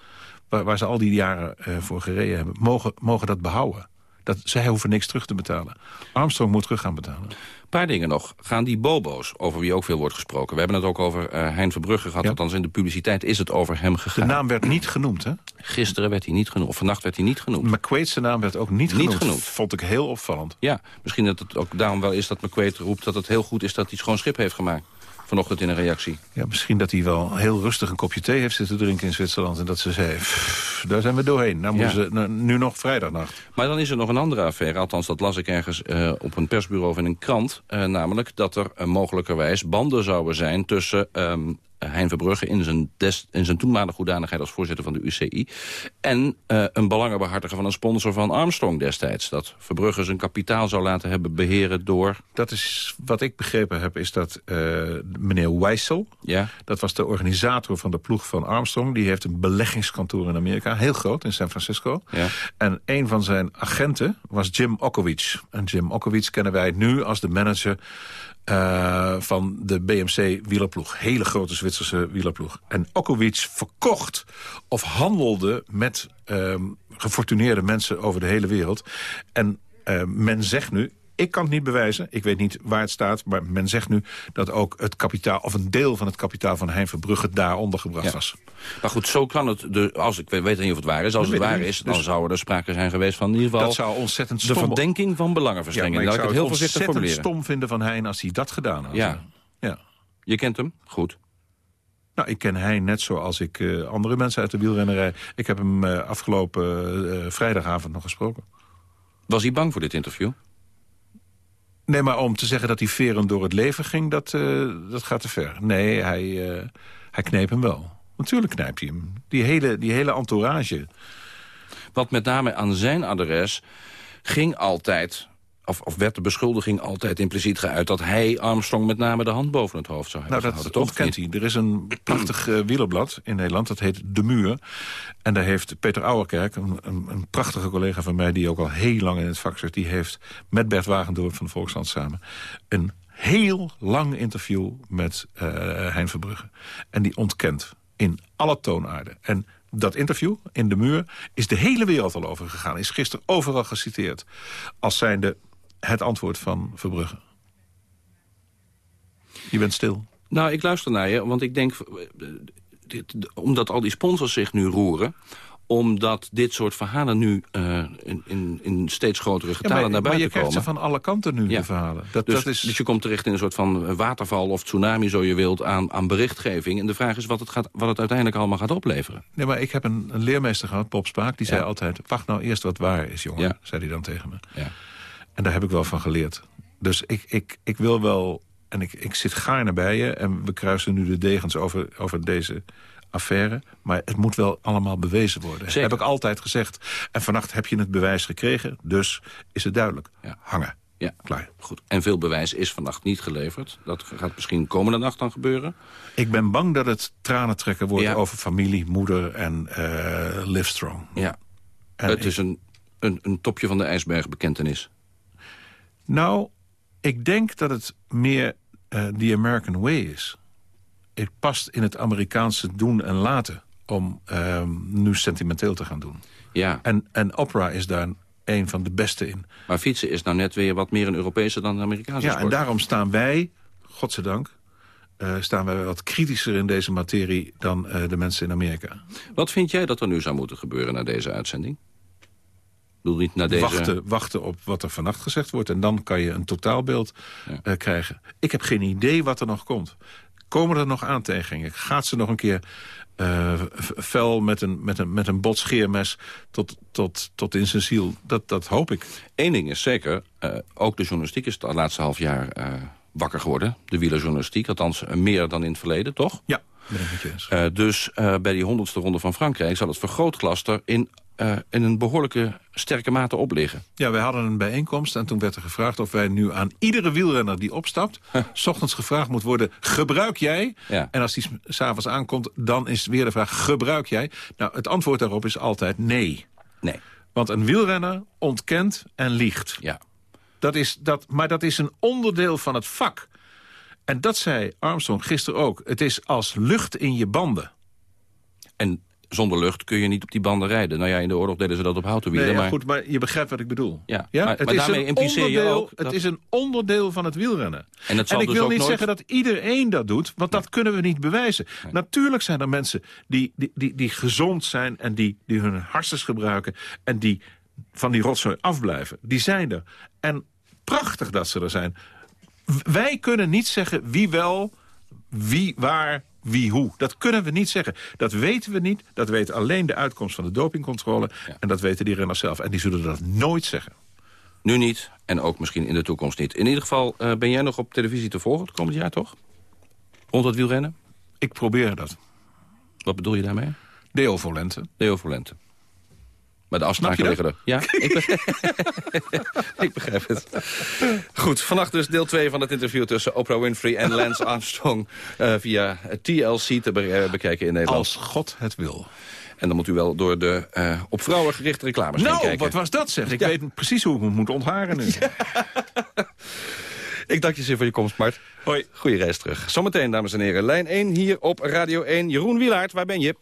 waar, waar ze al die jaren eh, voor gereden hebben... Mogen, mogen dat behouden. Dat, zij hoeven niks terug te betalen. Armstrong moet terug gaan betalen. Een paar dingen nog. Gaan die bobo's, over wie ook veel wordt gesproken... we hebben het ook over eh Hein Verbrugge gehad... Ja. althans in de publiciteit is het over hem De gegaan. naam werd niet genoemd, hè? Gisteren werd hij niet genoemd, of vannacht werd hij niet genoemd. McQuaid's naam werd ook niet, Niet genoemd. genoemd. Vond ik heel opvallend. Ja, misschien dat het ook daarom wel is dat McQuaid roept... dat het heel goed is dat hij schoon schip heeft gemaakt. Vanochtend in een reactie. Ja, misschien dat hij wel heel rustig een kopje thee heeft zitten drinken in Zwitserland... en dat ze zei, "Pff, daar zijn we doorheen. Nou moeten Ja. ze nou, nu nog vrijdagnacht. Maar dan is er nog een andere affaire. Althans, dat las ik ergens eh, op een persbureau of in een krant. eh, namelijk dat er eh, mogelijkerwijs banden zouden zijn tussen... ehm, Hein Verbrugge in zijn, des, in zijn toenmalige hoedanigheid als voorzitter van de UCI... en eh, een belangenbehartiger van een sponsor van Armstrong destijds. Dat Verbrugge zijn kapitaal zou laten hebben beheren door... Dat is wat ik begrepen heb, is dat eh, meneer Weissel... Ja, dat was de organisator van de ploeg van Armstrong... die heeft een beleggingskantoor in Amerika, heel groot, in San Francisco. ja. En een van zijn agenten was Jim Okowicz. En Jim Okowicz kennen wij nu als de manager eh, van de BMC wielerploeg. Hele grote Zwitserse wielerploeg. En Okowicz verkocht of handelde met ehm, gefortuneerde mensen over de hele wereld. En eh, men zegt nu, ik kan het niet bewijzen, ik weet niet waar het staat... maar men zegt nu dat ook het kapitaal, of een deel van het kapitaal van Hein Verbrugge... daar ondergebracht Ja. was. Maar goed, zo kan het... De, als ik weet niet of het waar is. Als Dat het waar is, dan Dus- zou er sprake zijn geweest van in ieder geval... Dat zou ontzettend de stom verdenking van Ja, belangenverstrengeling. maar ik Laat ik zou het heel het voorzichtig ontzettend formuleren. stom vinden van Hein als hij dat gedaan had. Ja. ja. Je kent hem? Goed. Nou, ik ken Hein net zoals ik eh, andere mensen uit de wielrennerij. Ik heb hem eh, afgelopen eh, vrijdagavond nog gesproken. Was hij bang voor dit interview? Nee, maar om te zeggen dat hij verend door het leven ging, dat, eh, dat gaat te ver. Nee, hij, eh, hij kneep hem wel. Natuurlijk knijpt hij hem. Die hele, die hele entourage. Wat met name aan zijn adres ging altijd... Of, of werd de beschuldiging altijd impliciet geuit... dat hij Armstrong met name de hand boven het hoofd zou hebben Nou, dat gehouden. toch? ontkent hij. Er is een prachtig eh, wielerblad in Nederland, dat heet De Muur. En daar heeft Peter Ouwerkerk, een, een, een prachtige collega van mij... die ook al heel lang in het vak zit... die heeft met Bert Wagendorp van de Volkskrant samen... een heel lang interview met eh Hein Verbrugge. En die ontkent in alle toonaarden. En dat interview in De Muur is de hele wereld al over gegaan. Is gisteren overal geciteerd. Als zijnde het antwoord van Verbrugge. Je bent stil. Nou, ik luister naar je, want ik denk... eh, dit- omdat al die sponsors zich nu roeren omdat dit soort verhalen nu eh, in, in, in steeds grotere Ja, getalen maar, naar maar buiten je krijgt komen. ze van alle kanten nu, Ja. de verhalen. Dat, dus, dat is, dus je komt terecht in een soort van waterval of tsunami, zo je wilt, aan, aan berichtgeving. En de vraag is wat het, gaat, wat het uiteindelijk allemaal gaat opleveren. nee, maar ik heb een, een leermeester gehad, Bob Spaak, die Ja. zei altijd... wacht nou eerst wat waar is, jongen, Ja. zei hij dan tegen me. Ja. En daar heb ik wel van geleerd. Dus ik, ik, ik wil wel... En ik, ik zit gaarne bij je. En we kruisen nu de degens over, over deze affaire. Maar het moet wel allemaal bewezen worden. Zeker. Heb ik altijd gezegd. En vannacht heb je het bewijs gekregen. Dus is het duidelijk. Ja. Hangen. Ja, Klaar. goed. En veel bewijs is vannacht niet geleverd. Dat gaat misschien komende nacht dan gebeuren. Ik ben bang dat het tranen trekken wordt Ja. over familie, moeder en eh Livestrong. Ja. En het ik- is een, een, een topje van de ijsberg bekentenis. Nou, ik denk dat het meer eh the American way is. Het past in het Amerikaanse doen en laten... om ehm, nu sentimenteel te gaan doen. Ja, En, en opera is daar een van de beste in. maar fietsen is nou net weer wat meer een Europese dan een Amerikaanse Ja, sport. en daarom staan wij, godzijdank... eh staan wij wat kritischer in deze materie dan eh, de mensen in Amerika. Wat vind jij dat er nu zou moeten gebeuren na deze uitzending? Bedoel niet naar deze... Wachten, wachten op wat er vannacht gezegd wordt. En dan kan je een totaalbeeld Ja. eh, krijgen. Ik heb geen idee wat er nog komt. Komen er nog aantijgingen? Gaat ze nog een keer v- fel met een, met een, met een bot scheermes tot, tot, tot in zijn ziel? Dat, dat hoop ik. Eén ding is zeker, eh, ook de journalistiek is het laatste half jaar wakker geworden. De wielerjournalistiek, althans meer dan in het verleden, toch? Ja, dus bij die honderdste ronde van Frankrijk zal het vergrootglas er in, eh, in een behoorlijke sterke mate opliggen. Ja, wij hadden een bijeenkomst en toen werd er gevraagd... of wij nu aan iedere wielrenner die opstapt... <laughs> s ochtends gevraagd moet worden, gebruik jij? Ja. En als die s- s'avonds aankomt, dan is weer de vraag, gebruik jij? Nou, het antwoord daarop is altijd nee. Nee, Want een wielrenner ontkent en liegt. ja. Dat is, dat, maar dat is een onderdeel van het vak. En dat zei Armstrong gisteren ook. Het is als lucht in je banden. En zonder lucht kun je niet op die banden rijden. Nou ja, in de oorlog deden ze dat op houten wielen. Nee, ja, maar goed, maar je begrijpt wat ik bedoel. Ja, maar- maar daarmee een impliceer je ook dat- Het is een onderdeel van het wielrennen. En het zal ik dus wil ook niet nooit- zeggen dat iedereen dat doet, want dat kunnen we niet bewijzen. Natuurlijk zijn er mensen die, die, die, die gezond zijn... en die, die hun hartstikke gebruiken en die van die rotzooi afblijven. Die zijn er. En prachtig dat ze er zijn. Wij kunnen niet zeggen wie wel Wie, waar, wie, hoe. Dat kunnen we niet zeggen. Dat weten we niet. Dat weet alleen de uitkomst van de dopingcontrole. En dat weten die renners zelf. En die zullen dat nooit zeggen. Nu niet en ook misschien in de toekomst niet. In ieder geval uh, ben jij nog op televisie te volgen het komend jaar, toch? Rond het wielrennen? Ik probeer dat. Wat bedoel je daarmee? Deo Volente. Deo Volente. Maar de afspraken liggen er. Ja, <laughs> ik begrijp, <laughs> ik begrijp het. Goed, vannacht dus deel 2 van het interview tussen Oprah Winfrey en Lance <laughs> Armstrong... Uh, via TLC te be bekijken in Nederland. Als God het wil. En dan moet u wel door de uh, op vrouwen gerichte reclames nou, kijken. wat was dat zeg? Ik weet precies hoe ik me moet ontharen nu. Ik dank je zeer voor je komst, Mart. Hoi. Goeie reis terug. Zometeen, dames en heren. Lijn 1 hier op Radio 1. Jeroen Wielaert, waar ben je?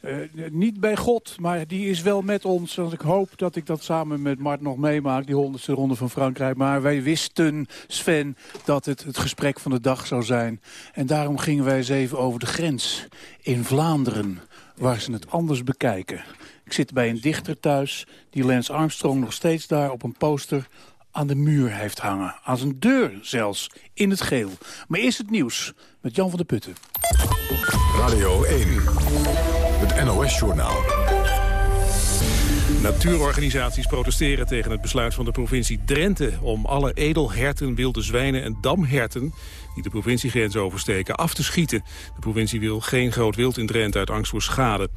Uh, niet bij God, maar die is wel met ons. Want ik hoop dat ik dat samen met Mart nog meemaak, die honderdste ronde van Frankrijk. Maar wij wisten, Sven, dat het het gesprek van de dag zou zijn. En daarom gingen wij eens even over de grens in Vlaanderen, waar ze het anders bekijken. Ik zit bij een dichter thuis, die Lance Armstrong nog steeds daar op een poster aan de muur heeft hangen. Aan zijn deur zelfs, in het geel. Maar eerst het nieuws met Jan van der Putten. Radio 1, NOS-journaal. Natuurorganisaties protesteren tegen het besluit van de provincie Drenthe... om alle edelherten, wilde zwijnen en damherten die de provinciegrens oversteken af te schieten. De provincie wil geen groot wild in Drenthe uit angst voor schade.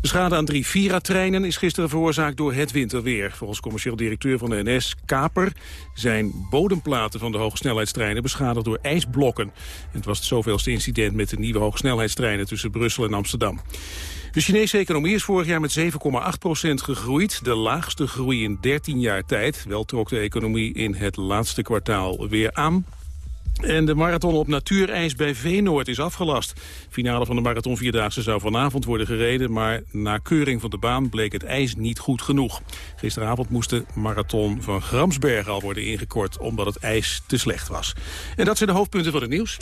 De schade aan drie Vira-treinen is gisteren veroorzaakt door het winterweer. Volgens commercieel directeur van de NS, Kaper, zijn bodemplaten van de hogesnelheidstreinen beschadigd door ijsblokken. En het was het zoveelste incident met de nieuwe hogesnelheidstreinen tussen Brussel en Amsterdam. De Chinese economie is vorig jaar met 7,8% gegroeid. De laagste groei in 13 jaar tijd. Wel trok de economie in het laatste kwartaal weer aan. En de marathon op natuurijs bij Veenoord is afgelast. Finale van de marathon Vierdaagse zou vanavond worden gereden... maar na keuring van de baan bleek het ijs niet goed genoeg. Gisteravond moest de marathon van Gramsbergen al worden ingekort... omdat het ijs te slecht was. En dat zijn de hoofdpunten van het nieuws.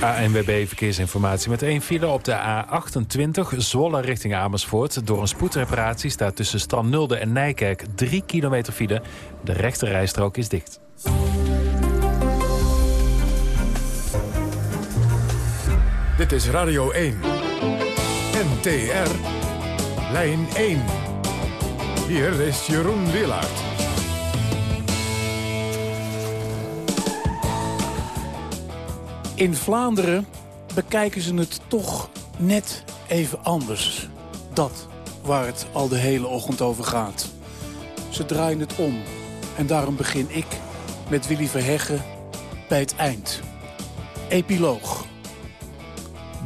ANWB Verkeersinformatie met één file op de A28 Zwolle richting Amersfoort. Door een spoedreparatie staat tussen Strandnulde en Nijkerk 3 kilometer file. De rechte rijstrook is dicht. Dit is Radio 1. NTR. Lijn 1. Hier is Jeroen Willaert. In Vlaanderen bekijken ze het toch net even anders. Dat waar het al de hele ochtend over gaat. Ze draaien het om. En daarom begin ik met Willy Verheggen bij het eind. Epiloog.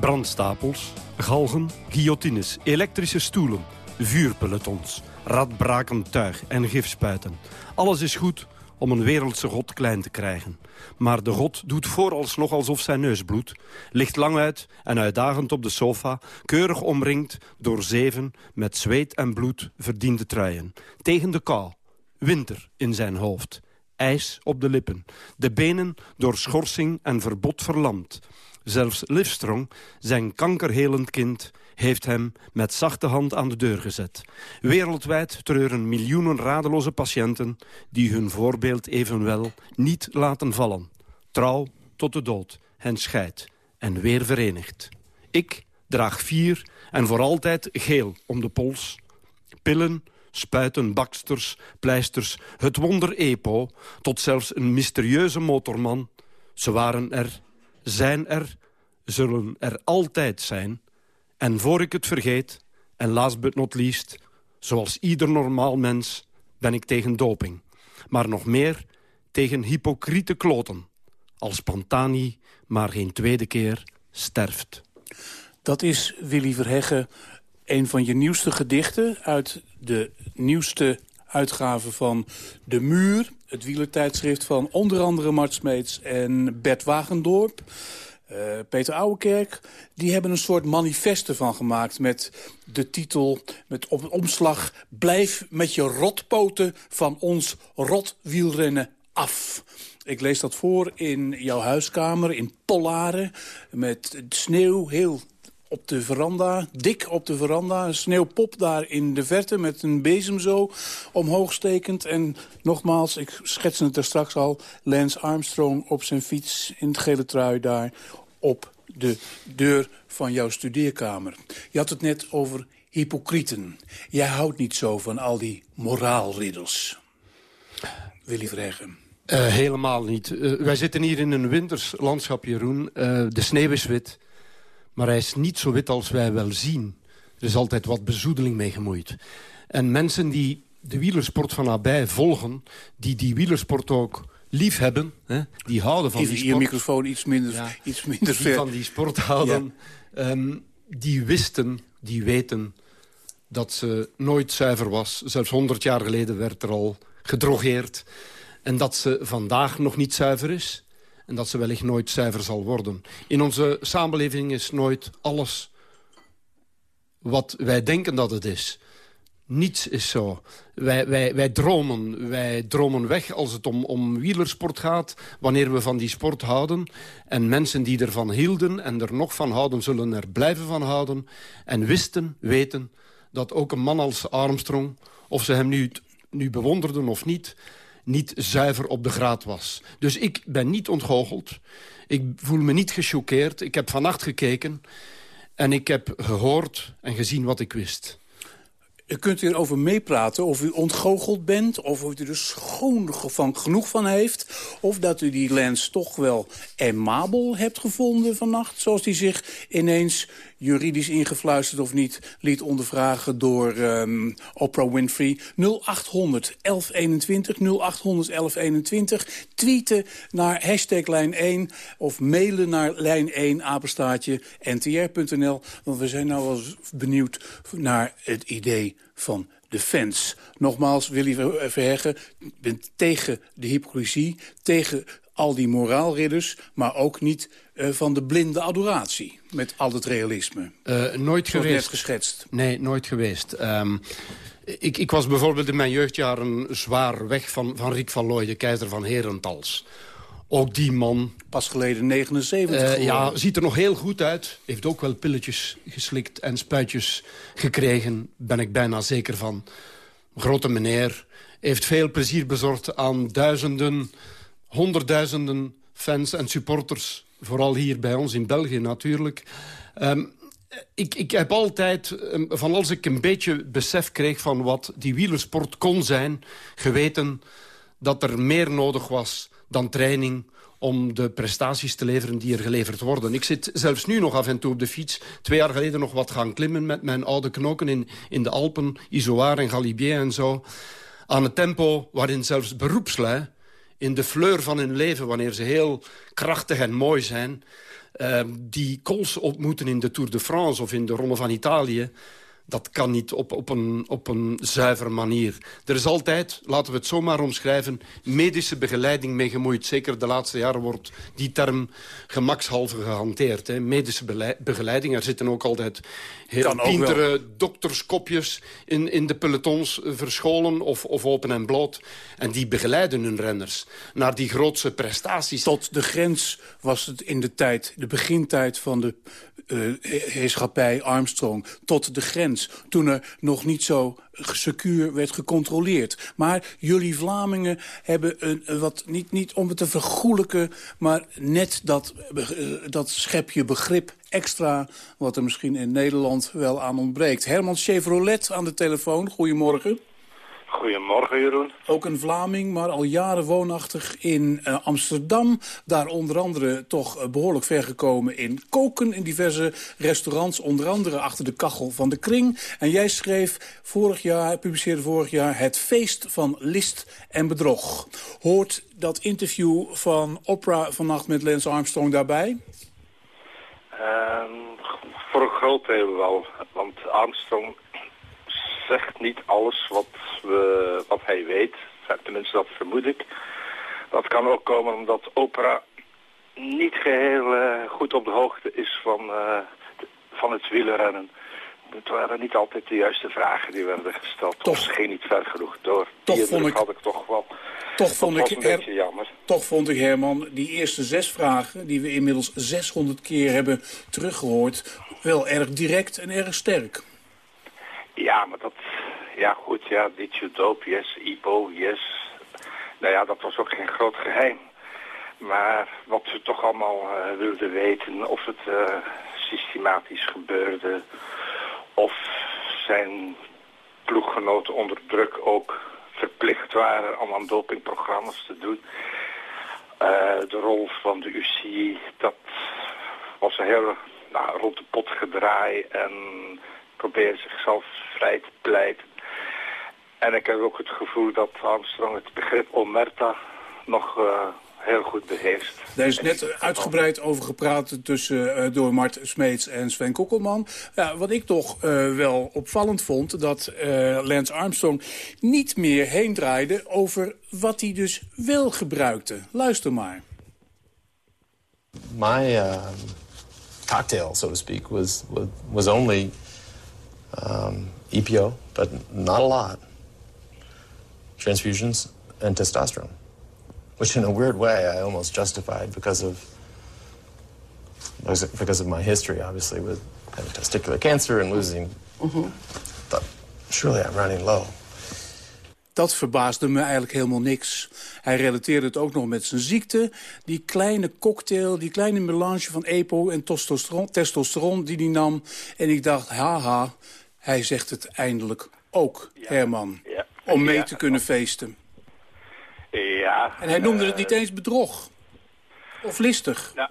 Brandstapels, galgen, guillotines, elektrische stoelen, vuurpelotons, radbrakend tuig en gifspuiten. Alles is goed om een wereldse god klein te krijgen. Maar de god doet vooralsnog alsof zijn neus bloedt, ligt lang uit en uitdagend op de sofa, keurig omringd door zeven met zweet en bloed verdiende truien. Tegen de kou, winter in zijn hoofd, ijs op de lippen, de benen door schorsing en verbod verlamd. Zelfs Livestrong, zijn kankerhelend kind, heeft hem met zachte hand aan de deur gezet. Wereldwijd treuren miljoenen radeloze patiënten... die hun voorbeeld evenwel niet laten vallen. Trouw tot de dood, hen scheidt en weer verenigd. Ik draag vier en voor altijd geel om de pols. Pillen, spuiten, baksters, pleisters, het wonder EPO... tot zelfs een mysterieuze motorman. Ze waren er zijn er, zullen er altijd zijn. En voor ik het vergeet, en last but not least... zoals ieder normaal mens, ben ik tegen doping. Maar nog meer tegen hypocriete kloten. Als Pantani maar geen tweede keer sterft. Dat is, Willy Verheggen, een van je nieuwste gedichten... uit de nieuwste uitgave van De Muur. Het wielertijdschrift van onder andere Mart Smeets en Bert Wagendorp. Uh, Peter Ouwekerk, die hebben een soort manifeste van gemaakt... met de titel, met op omslag... Blijf met je rotpoten van ons rotwielrennen af. Ik lees dat voor in jouw huiskamer in Pollaren... met sneeuw heel op de veranda, dik op de veranda. Een sneeuwpop daar in de verte met een bezem zo omhoog stekend. En nogmaals, ik schetste het er straks al... Lance Armstrong op zijn fiets in het gele trui daar op de deur van jouw studeerkamer. Je had het net over hypocrieten. Jij houdt niet zo van al die moraalridders. Willy Verhegen. Uh, helemaal niet. Uh, wij zitten hier in een winters landschap, Jeroen. Uh, de sneeuw is wit, maar hij is niet zo wit als wij wel zien. Er is altijd wat bezoedeling mee gemoeid. En mensen die de wielersport van nabij volgen... die die wielersport ook lief hebben, hè, die houden van die sport... je microfoon iets minder, ja, iets minder ver. Die van die sport houden, ja. um, die wisten, die weten dat ze nooit zuiver was. Zelfs honderd jaar geleden werd er al gedrogeerd. En dat ze vandaag nog niet zuiver is. En dat ze wellicht nooit zuiver zal worden. In onze samenleving is nooit alles wat wij denken dat het is. Niets is zo. Wij, wij, wij dromen. Wij dromen weg als het om, om wielersport gaat. Wanneer we van die sport houden. En mensen die ervan hielden en er nog van houden... zullen er blijven van houden. En wisten, weten dat ook een man als Armstrong... of ze hem nu, nu bewonderden of niet niet zuiver op de graad was. Dus ik ben niet ontgoocheld. Ik voel me niet gechoqueerd. Ik heb vannacht gekeken en ik heb gehoord en gezien wat ik wist. U kunt hierover meepraten of u ontgoocheld bent... of u er schoon van, genoeg van heeft... of dat u die lens toch wel emabel hebt gevonden vannacht... zoals die zich ineens juridisch ingefluisterd of niet liet ondervragen door um, Oprah Winfrey. 0800 1121, 0800 1121. Tweeten naar hashtag lijn 1 of mailen naar lijn 1 apenstaatje ntr.nl. Want we zijn nou wel benieuwd naar het idee van de fans. Nogmaals, Willy Verheggen, bent tegen de hypocrisie, tegen al die moraalridders, maar ook niet uh, van de blinde adoratie. Met al het realisme. Uh, nooit geweest. net geschetst. Nee, nooit geweest. Um, ik, ik, was bijvoorbeeld in mijn jeugdjaren zwaar weg van, van Riek van Looy, de keizer van Herentals. Ook die man... Pas geleden 79 uh, Ja, ziet er nog heel goed uit. Heeft ook wel pilletjes geslikt en spuitjes gekregen. Ben ik bijna zeker van. Grote meneer. Heeft veel plezier bezorgd aan duizenden, honderdduizenden fans en supporters. Vooral hier bij ons in België natuurlijk. Um, ik, ik heb altijd, van als ik een beetje besef kreeg van wat die wielersport kon zijn... geweten dat er meer nodig was dan training om de prestaties te leveren die er geleverd worden. Ik zit zelfs nu nog af en toe op de fiets. Twee jaar geleden nog wat gaan klimmen met mijn oude knoken in, in de Alpen. Isoar en Galibier en zo. Aan het tempo waarin zelfs beroepslui in de fleur van hun leven... wanneer ze heel krachtig en mooi zijn... Uh, die kools ontmoeten in de Tour de France of in de Ronde van Italië dat kan niet op, op, een, op een zuivere manier. Er is altijd, laten we het zomaar omschrijven... medische begeleiding mee gemoeid. Zeker de laatste jaren wordt die term gemakshalve gehanteerd. Hè. Medische begeleiding, er zitten ook altijd heel pintere dokterskopjes... In, in de pelotons verscholen of, of open en bloot. En die begeleiden hun renners naar die grootste prestaties. Tot de grens was het in de tijd, de begintijd van de uh, heerschappij Armstrong... tot de grens, toen er nog niet zo secuur werd gecontroleerd. Maar jullie Vlamingen hebben een, wat, niet, niet om het te vergoelijken... maar net dat, uh, dat schepje begrip extra... wat er misschien in Nederland wel aan ontbreekt. Herman Chevrolet aan de telefoon, goedemorgen. Goedemorgen, Jeroen. Ook een Vlaming, maar al jaren woonachtig in uh, Amsterdam. Daar onder andere toch uh, behoorlijk ver gekomen in koken in diverse restaurants. Onder andere achter de kachel van de Kring. En jij schreef vorig jaar, publiceerde vorig jaar... Het feest van list en bedrog. Hoort dat interview van Oprah vannacht met Lance Armstrong daarbij? Um, voor een groot deel wel. Want Armstrong zegt niet alles wat, we, wat hij weet. Tenminste, dat vermoed ik. Dat kan ook komen omdat opera niet geheel uh, goed op de hoogte is van, uh, van het wielrennen. het waren niet altijd de juiste vragen die werden gesteld. Toch. Of ze ging niet ver genoeg door. Toch die vond ik- had ik toch wel. Toch vond, ik een beetje jammer. toch vond ik, Herman, die eerste zes vragen... die we inmiddels 600 keer hebben teruggehoord... wel erg direct en erg sterk. Ja, maar dat... Ja, goed, ja, you dope, yes, IPO, yes. Nou ja, dat was ook geen groot geheim. Maar wat ze toch allemaal eh, wilden weten, of het eh, systematisch gebeurde... of zijn ploeggenoten onder druk ook verplicht waren om aan dopingprogramma's te doen. Eh, de rol van de UCI, dat was een heel nou, rond de pot gedraai en probeerde zichzelf vrij te pleiten. En ik heb ook het gevoel dat Armstrong het begrip omerta nog eh, heel goed beheerst. Daar is net uitgebreid over gepraat tussen, eh, door Mart Smeets en Sven Kokkelman. Ja, wat ik toch eh, wel opvallend vond, dat eh, Lance Armstrong niet meer heen draaide over wat hij dus wel gebruikte. Luister maar. My um, cocktail, so to speak, was was, was only um, EPO, but not a lot. Transfusions and testosterone, which in a weird way I almost justified because of because of my history, obviously with having testicular cancer and losing. Thought, surely I'm running low. Dat verbaasde me eigenlijk helemaal niks. Hij relateerde het ook nog met zijn ziekte. Die kleine cocktail, die kleine melange van EPO en testosteron, testosteron die hij nam. En ik dacht, haha, hij zegt het eindelijk ook, Herman. Ja. Om mee Ja. te kunnen feesten. Ja. En hij noemde het eh, niet eens bedrog. Of listig. Nou,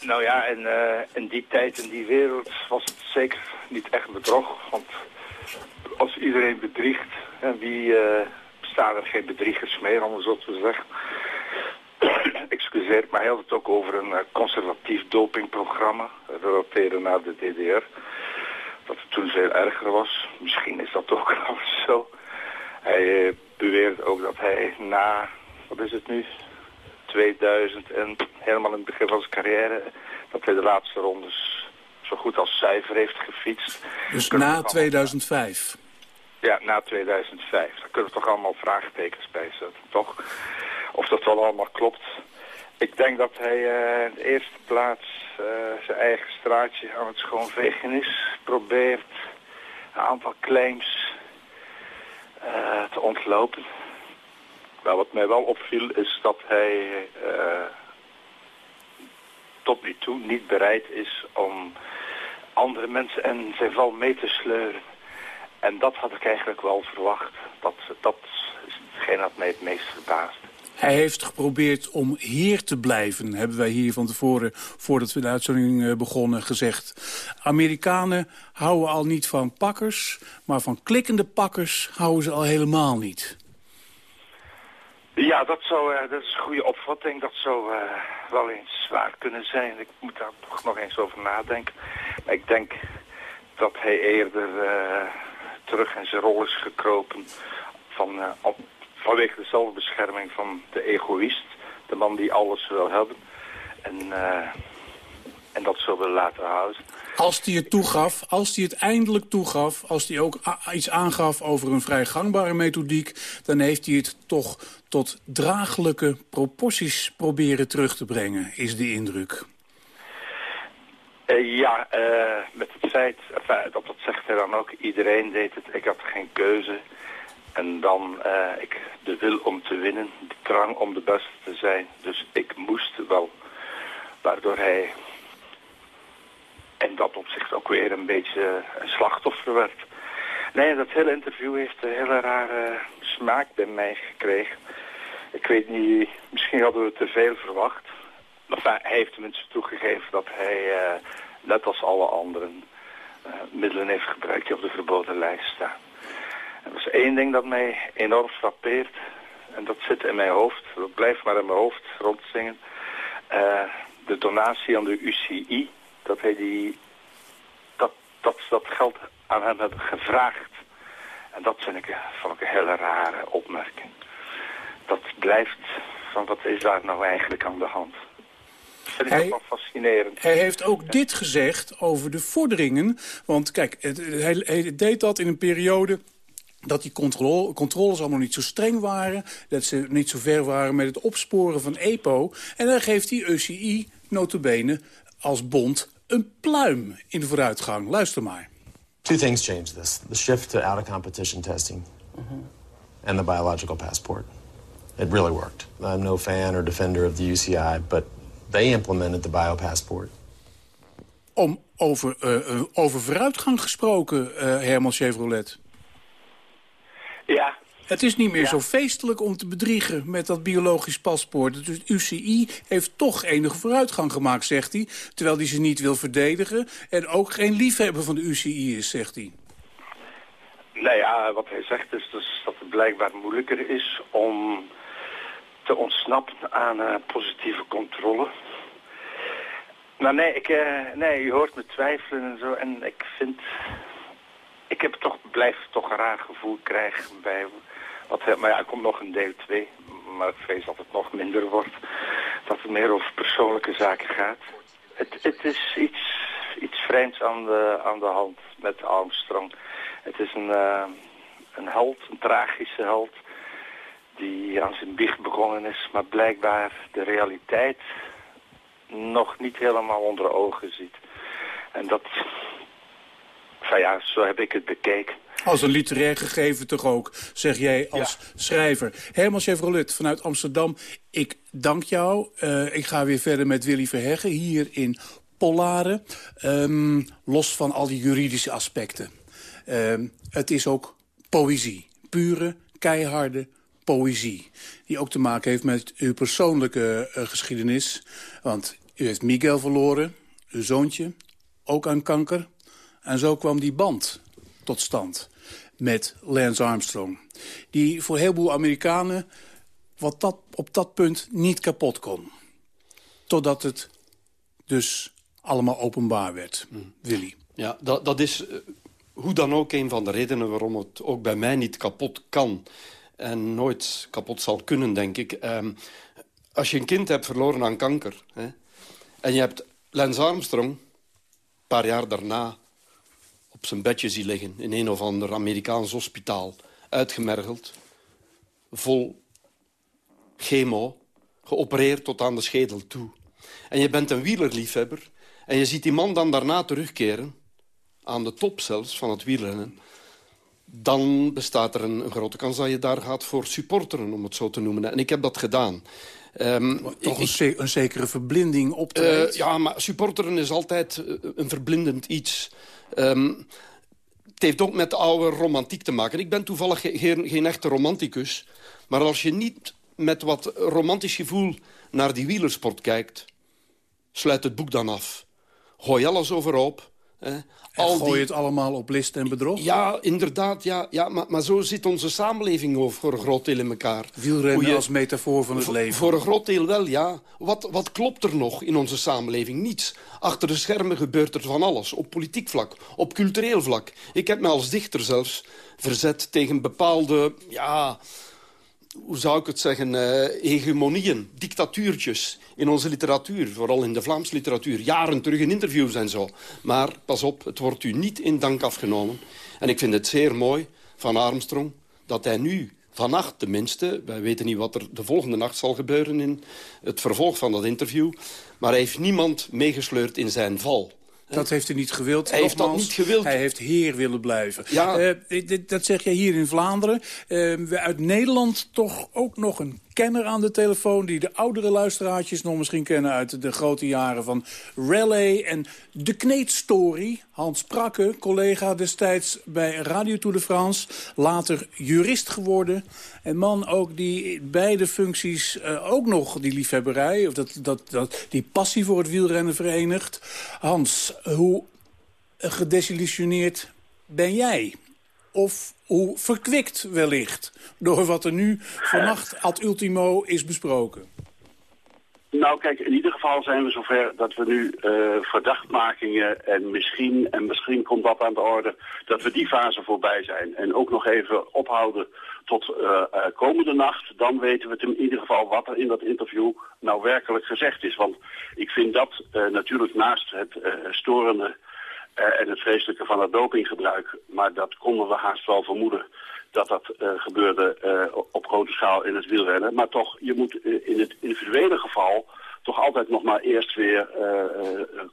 nou ja, en eh, in die tijd, in die wereld, was het zeker niet echt bedrog. Want als iedereen bedriegt, hè, wie eh, bestaan er geen bedriegers meer, om het zo te zeggen. <coughs> Excuseer, maar hij had het ook over een eh, conservatief dopingprogramma. Relateerde naar de DDR. Dat het toen veel erger was. Misschien is dat ook <laughs> wel zo. Hij eh, beweert ook dat hij na, wat is het nu, 2000 en helemaal in het begin van zijn carrière, dat hij de laatste rondes zo goed als zuiver heeft gefietst. Dus Kunnen na toch 2005. ja, na 2005. Daar kunnen we toch allemaal vraagtekens bij zetten, toch? Of dat wel allemaal klopt. Ik denk dat hij eh, in de eerste plaats eh, zijn eigen straatje aan het schoonvegen is. Probeert een aantal claims eh, te ontlopen. Maar wat mij wel opviel is dat hij tot nu toe niet bereid is om andere mensen en zijn val mee te sleuren. En dat had ik eigenlijk wel verwacht. Dat, dat is hetgeen dat mij het meest verbaast. Hij heeft geprobeerd om heer te blijven, hebben wij hier van tevoren, voordat we de uitzending eh, begonnen, gezegd. Amerikanen houden al niet van pakkers, maar van klikkende pakkers houden ze al helemaal niet. Ja, dat, zou, eh, dat is een goede opvatting. Dat zou eh, wel eens zwaar kunnen zijn. Ik moet daar toch nog eens over nadenken. Maar ik denk dat hij eerder terug in zijn rol is gekropen van, vanwege de zelfbescherming van de egoïst. De man die alles wil hebben. En, eh, en dat zo wil laten houden. Als hij het toegaf, als hij het eindelijk toegaf... als hij ook iets aangaf over een vrij gangbare methodiek... dan heeft hij het toch tot draaglijke proporties proberen terug te brengen, is de indruk. Eh, ja, eh, met het feit, enfin, dat, dat zegt hij dan ook, iedereen deed het, ik had geen keuze. En dan eh, ik de wil om te winnen, de drang om de beste te zijn. Dus ik moest wel, waardoor hij in dat opzicht ook weer een beetje een slachtoffer werd. Nee, dat hele interview heeft een hele rare smaak bij mij gekregen. Ik weet niet, misschien hadden we te veel verwacht. Enfin, hij heeft tenminste toegegeven dat hij, eh, net als alle anderen, eh, middelen heeft gebruikt die op de verboden lijst staan. Dat is één ding dat mij enorm frappeert. En dat zit in mijn hoofd, dat blijft maar in mijn hoofd rondzingen. Eh, de donatie aan de UCI, dat hij die, dat, dat, ze dat geld aan hem hebben gevraagd. En dat vind ik, vond ik een hele rare opmerking. Dat blijft, van wat is daar nou eigenlijk aan de hand? vind ik Hij- wel fascinerend. Hij heeft ook dit gezegd over de vorderingen. Want kijk, het- hij, hij deed dat in een periode dat die controle, controles allemaal niet zo streng waren. Dat ze niet zo ver waren met het opsporen van EPO. En dan geeft die UCI notabene als bond een pluim in de vooruitgang. Luister maar. Two things changed this the shift to out of competition testing and the biological passport. It really worked. I'm no fan or defender of the UCI, but they implemented the biopassport. Om over, eh, over vooruitgang gesproken, eh, Herman Chevrolet. Ja, Het is niet meer zo feestelijk om te bedriegen met dat biologisch paspoort. Dus het UCI heeft toch enige vooruitgang gemaakt, zegt hij. Terwijl hij ze niet wil verdedigen. En ook geen liefhebber van de UCI is, zegt hij. nou ja, wat hij zegt is dus dat het blijkbaar moeilijker is om te ontsnappen aan eh, positieve controle. Maar nee, ik, eh, nee, je hoort me twijfelen en zo. En ik vind, ik heb toch, blijf toch een raar gevoel krijgen bij wat, maar ja, er komt nog een deel 2. Maar ik vrees dat het nog minder wordt. Dat het meer over persoonlijke zaken gaat. Het, het is iets, iets vreemds aan de, aan de hand met Armstrong. Het is een, eh, een held, een tragische held, die aan zijn biecht begonnen is, maar blijkbaar de realiteit nog niet helemaal onder ogen ziet. En dat, van ja, zo heb ik het bekeken. Als een literair gegeven toch ook, zeg jij als schrijver. Herman Chevrolet vanuit Amsterdam, ik dank jou. Eh, ik ga weer verder met Willy Verheggen hier in Pollaren. Ehm, los van al die juridische aspecten. Ehm, het is ook poëzie. Pure, keiharde poëzie. Die ook te maken heeft met uw persoonlijke eh, geschiedenis. Want u heeft Miguel verloren, uw zoontje, ook aan kanker. En zo kwam die band tot stand met Lance Armstrong. Die voor een heleboel Amerikanen wat dat, op dat punt niet kapot kon. Totdat het dus allemaal openbaar werd, Willy. Ja, dat, dat is eh, hoe dan ook een van de redenen waarom het ook bij mij niet kapot kan. En nooit kapot zal kunnen, denk ik. Ehm, als je een kind hebt verloren aan kanker... Hè, en je hebt Lance Armstrong, een paar jaar daarna... op zijn bedje zien liggen in een of ander Amerikaans hospitaal... uitgemergeld, vol chemo, geopereerd tot aan de schedel toe. En je bent een wielerliefhebber... en je ziet die man dan daarna terugkeren... aan de top zelfs van het wielrennen... dan bestaat er een, een grote kans dat je daar gaat voor supporteren, om het zo te noemen. En ik heb dat gedaan. Ehm, Toch ik- een, ze- een zekere verblinding eh, optreedt. ja, maar supporteren is altijd eh, een verblindend iets. Ehm, het heeft ook met de oude romantiek te maken. Ik ben toevallig ge- geen, geen echte romanticus. Maar als je niet met wat romantisch gevoel naar die wielersport kijkt... sluit het boek dan af. Gooi alles overhoop. Hè. en Al gooi die- het allemaal op list en bedrog. Ja, inderdaad. Ja, ja, maar, maar zo zit onze samenleving voor een groot deel in elkaar. Wielrennen je- als metafoor van het voor, leven. Voor een groot deel wel, ja. Wat, wat klopt er nog in onze samenleving? Niets. Achter de schermen gebeurt er van alles. Op politiek vlak, op cultureel vlak. Ik heb me als dichter zelfs verzet tegen bepaalde... Ja, hoe zou ik het zeggen, eh, hegemonieën, dictatuurtjes in onze literatuur. Vooral in de Vlaamse literatuur. Jaren terug in interviews en zo. Maar pas op, het wordt u niet in dank afgenomen. En ik vind het zeer mooi van Armstrong dat hij nu, vannacht tenminste... wij weten niet wat er de volgende nacht zal gebeuren in het vervolg van dat interview... maar hij heeft niemand meegesleurd in zijn val. Dat heeft hij niet gewild. Hij heeft dat niet gewild. Hij heeft heer willen blijven. Ja. Eh, dat zeg jij hier in Vlaanderen. We uit Nederland toch ook nog een kenner aan de telefoon... die de oudere luisteraartjes nog misschien kennen... uit de grote jaren van Raleigh en de Kneedstory. Hans Prakke, collega destijds bij Radio Tour de France. Later jurist geworden. En man ook die beide functies eh, ook nog die liefhebberij... of dat, dat, dat, die passie voor het wielrennen verenigt. Hans, hoe gedesillusioneerd ben jij? Of hoe verkwikt wellicht door wat er nu vannacht ad ultimo is besproken? Nou kijk, in ieder geval zijn we zover dat we nu uh, verdachtmakingen en misschien, en misschien komt dat aan de orde, dat we die fase voorbij zijn. En ook nog even ophouden tot uh, uh, komende nacht. Dan weten we in ieder geval wat er in dat interview nou werkelijk gezegd is. Want ik vind dat natuurlijk naast het storende en het vreselijke van het dopinggebruik, maar dat konden we haast wel vermoeden dat dat uh, gebeurde uh, op grote schaal in het wielrennen. Maar toch, je moet in het individuele geval toch altijd nog maar eerst weer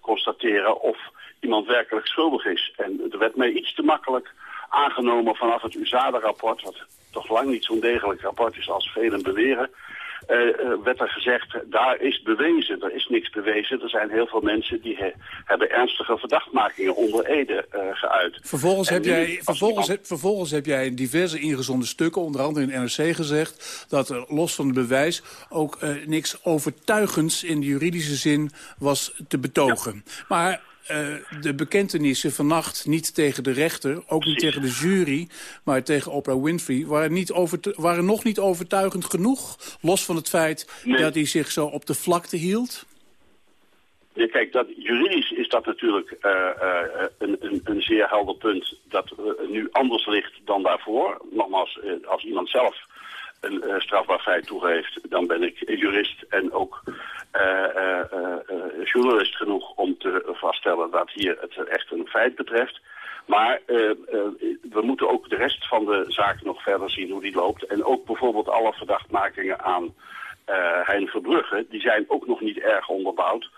constateren of iemand werkelijk schuldig is. En er werd mij iets te makkelijk aangenomen vanaf het USADA-rapport, wat toch lang niet zo'n degelijk rapport is als velen beweren, werd er gezegd, daar is bewezen. Er is niks bewezen. Er zijn heel veel mensen die he, hebben ernstige verdachtmakingen onder Ede uh, geuit. Vervolgens heb, jij, vervolgens, heb, vervolgens heb jij in diverse ingezonden stukken, onder andere in NRC gezegd... dat er los van het bewijs ook niks overtuigends in de juridische zin was te betogen. Ja. Maar uh, de bekentenissen vannacht niet tegen de rechter, ook niet tegen de jury, maar tegen Oprah Winfrey, waren, niet over, waren nog niet overtuigend genoeg. Los van het feit nee. dat hij zich zo op de vlakte hield. Ja, kijk, dat, juridisch is dat natuurlijk uh, uh, een, een, een, zeer helder punt dat nu anders ligt dan daarvoor. Nogmaals, als iemand zelf een uh, strafbaar feit toegeeft, dan ben ik jurist en ook uh, uh, journalist genoeg om te vaststellen dat hier het echt een feit betreft. Maar we moeten ook de rest van de zaak nog verder zien hoe die loopt. En ook bijvoorbeeld alle verdachtmakingen aan Hein Verbrugge, die zijn ook nog niet erg onderbouwd.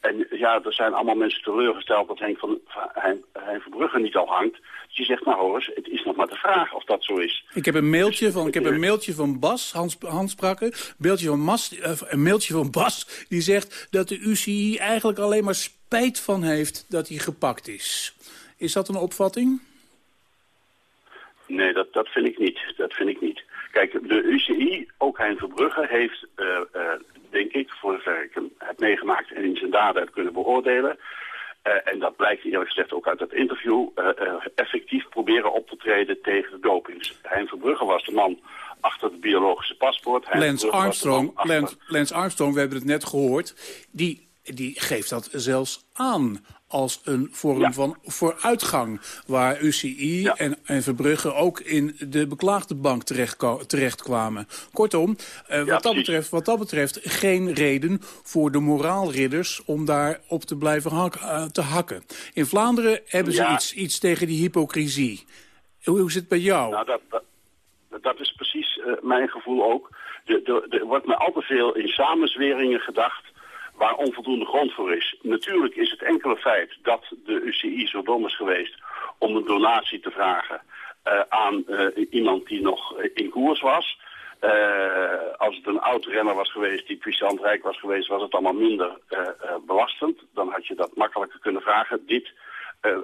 En ja, er zijn allemaal mensen teleurgesteld dat Henk van, hein Verbrugge niet al hangt. Dus je zegt, nou Horus, het is nog maar de vraag of dat zo is. Ik heb een mailtje van, ik heb een mailtje van Bas, Hans, Hans Brakke, mailtje van Mas, uh, een mailtje van Bas, die zegt dat de UCI eigenlijk alleen maar spijt van heeft dat hij gepakt is. Is dat een opvatting? Nee, dat, dat vind ik niet. Dat vind ik niet. Kijk, de UCI, ook Hein Verbrugge, heeft uh, uh, denk ik, voor zover ik hem heb meegemaakt en in zijn daden heb kunnen beoordelen. Uh, en dat blijkt eerlijk gezegd ook uit het interview, uh, uh, effectief proberen op te treden tegen de dopings. Hein Verbrugge was de man achter het biologische paspoort. Hein Lance Armstrong, achter... Lance, Lance Armstrong, we hebben het net gehoord, die, die geeft dat zelfs aan als een vorm ja. van vooruitgang... waar UCI ja. en, en Verbrugge ook in de beklaagde bank terecht, terechtkwamen. Kortom, uh, ja, wat, dat betreft, wat dat betreft geen reden voor de moraalridders... om daar op te blijven hak, uh, te hakken. In Vlaanderen hebben ze iets, iets tegen die hypocrisie. Hoe, hoe zit het bij jou? Nou, dat, dat, dat is precies uh, mijn gevoel ook. Er wordt me al te veel in samenzweringen gedacht waar onvoldoende grond voor is. Natuurlijk is het enkele feit dat de UCI zo dom is geweest om een donatie te vragen uh, aan uh, iemand die nog in koers was. Als het een oud renner was geweest die puissant rijk was geweest, was het allemaal minder belastend. Dan had je dat makkelijker kunnen vragen. Dit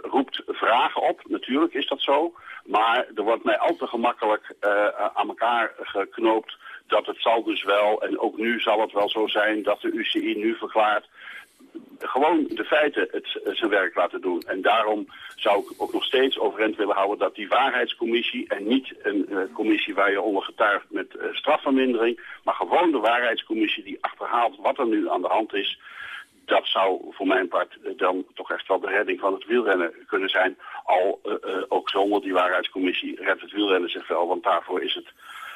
roept vragen op, natuurlijk is dat zo. Maar er wordt mij al te gemakkelijk aan elkaar geknoopt dat het zal dus wel, en ook nu zal het wel zo zijn, dat de UCI nu verklaart gewoon de feiten het, zijn werk laten doen. En daarom zou ik ook nog steeds overeind willen houden dat die waarheidscommissie... en niet een uh, commissie waar je onder getuigt met uh, strafvermindering... maar gewoon de waarheidscommissie die achterhaalt wat er nu aan de hand is... dat zou voor mijn part uh, dan toch echt wel de redding van het wielrennen kunnen zijn. Al ook zonder die waarheidscommissie redt het wielrennen zich wel, want daarvoor is het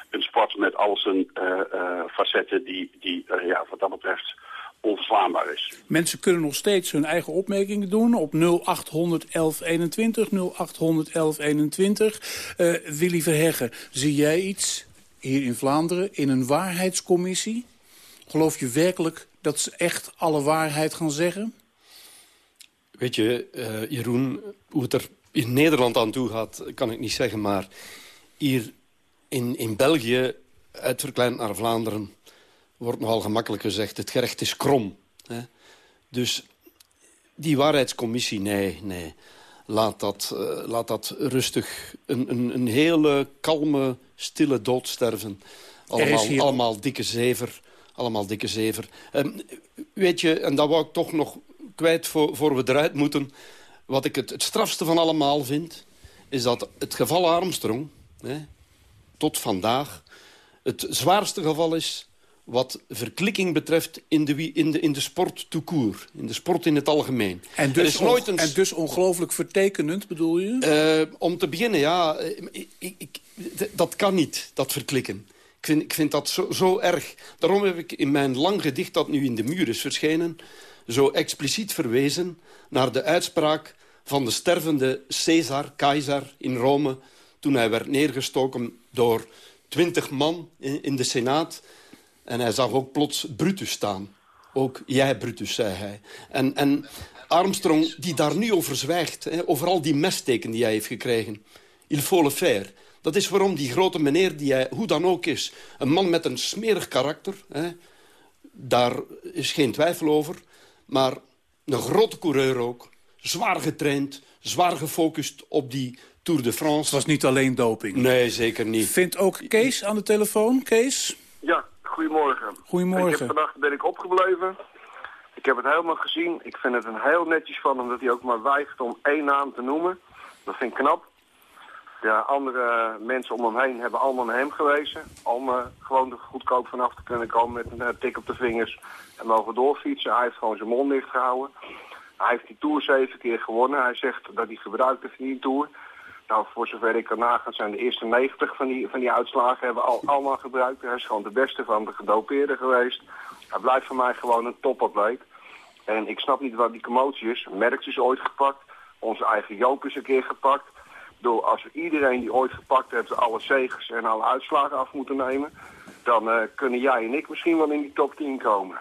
een sport met al zijn uh, uh, facetten die, die uh, ja, wat dat betreft onverslaanbaar is. Mensen kunnen nog steeds hun eigen opmerkingen doen op 0800 1121, 0800 1121. Uh, Willy Verheggen, zie jij iets hier in Vlaanderen in een waarheidscommissie? Geloof je werkelijk dat ze echt alle waarheid gaan zeggen? Weet je, uh, Jeroen, hoe het er in Nederland aan toe gaat, kan ik niet zeggen. Maar hier in, in België, uitverkleind naar Vlaanderen, wordt nogal gemakkelijk gezegd... het gerecht is krom. Hè? Dus die waarheidscommissie, nee, nee. Laat dat, uh, laat dat rustig een, een, een hele kalme, stille dood sterven. Allemaal, hier... allemaal dikke zever. Allemaal dikke zever. Um, weet je, en dat wou ik toch nog kwijt voor, voor we eruit moeten. Wat ik het, het strafste van allemaal vind... is dat het geval Armstrong... Hè, tot vandaag het zwaarste geval is wat verklikking betreft in de, in de, in de sport tout court. In de sport in het algemeen. En dus, is nooit een... en dus ongelooflijk vertekenend, bedoel je? Uh, om te beginnen, ja. Ik, ik, dat kan niet, dat verklikken. Ik vind, ik vind dat zo, zo erg. Daarom heb ik in mijn lang gedicht dat nu in de muur is verschenen... zo expliciet verwezen naar de uitspraak van de stervende Caesar, keizer in Rome... toen hij werd neergestoken door twintig man in, de Senaat... En hij zag ook plots Brutus staan. Ook jij, Brutus, zei hij. En, en Armstrong, die daar nu over zwijgt... Hè, over al die messteken die hij heeft gekregen. Il faut le faire. Dat is waarom die grote meneer, die hij hoe dan ook is... een man met een smerig karakter, hè, daar is geen twijfel over... maar een grote coureur ook, zwaar getraind... zwaar gefocust op die Tour de France. Het was niet alleen doping. Nee, zeker niet. Vindt ook Kees aan de telefoon? Kees? Ja, Goedemorgen. Goedemorgen. Ik heb vannacht ben ik opgebleven. Ik heb het helemaal gezien. Ik vind het een heel netjes van hem dat hij ook maar weigert om één naam te noemen. Dat vind ik knap. Ja, andere mensen om hem heen hebben allemaal naar hem gewezen. Om uh, gewoon er goedkoop vanaf te kunnen komen met een uh, tik op de vingers. En mogen doorfietsen. Hij heeft gewoon zijn mond dicht gehouden. Hij heeft die Tour zeven keer gewonnen. Hij zegt dat hij gebruikt heeft in die Tour. Nou, voor zover ik kan nagaan zijn de eerste 90 van die, van die uitslagen hebben al allemaal gebruikt. Hij is gewoon de beste van de gedopeerden geweest. Hij blijft voor mij gewoon een topatleet. En ik snap niet wat die commotie is. Merks is ooit gepakt. Onze eigen Joop is een keer gepakt. Door als we iedereen die ooit gepakt heeft alle zegers en alle uitslagen af moeten nemen... dan uh, kunnen jij en ik misschien wel in die top 10 komen.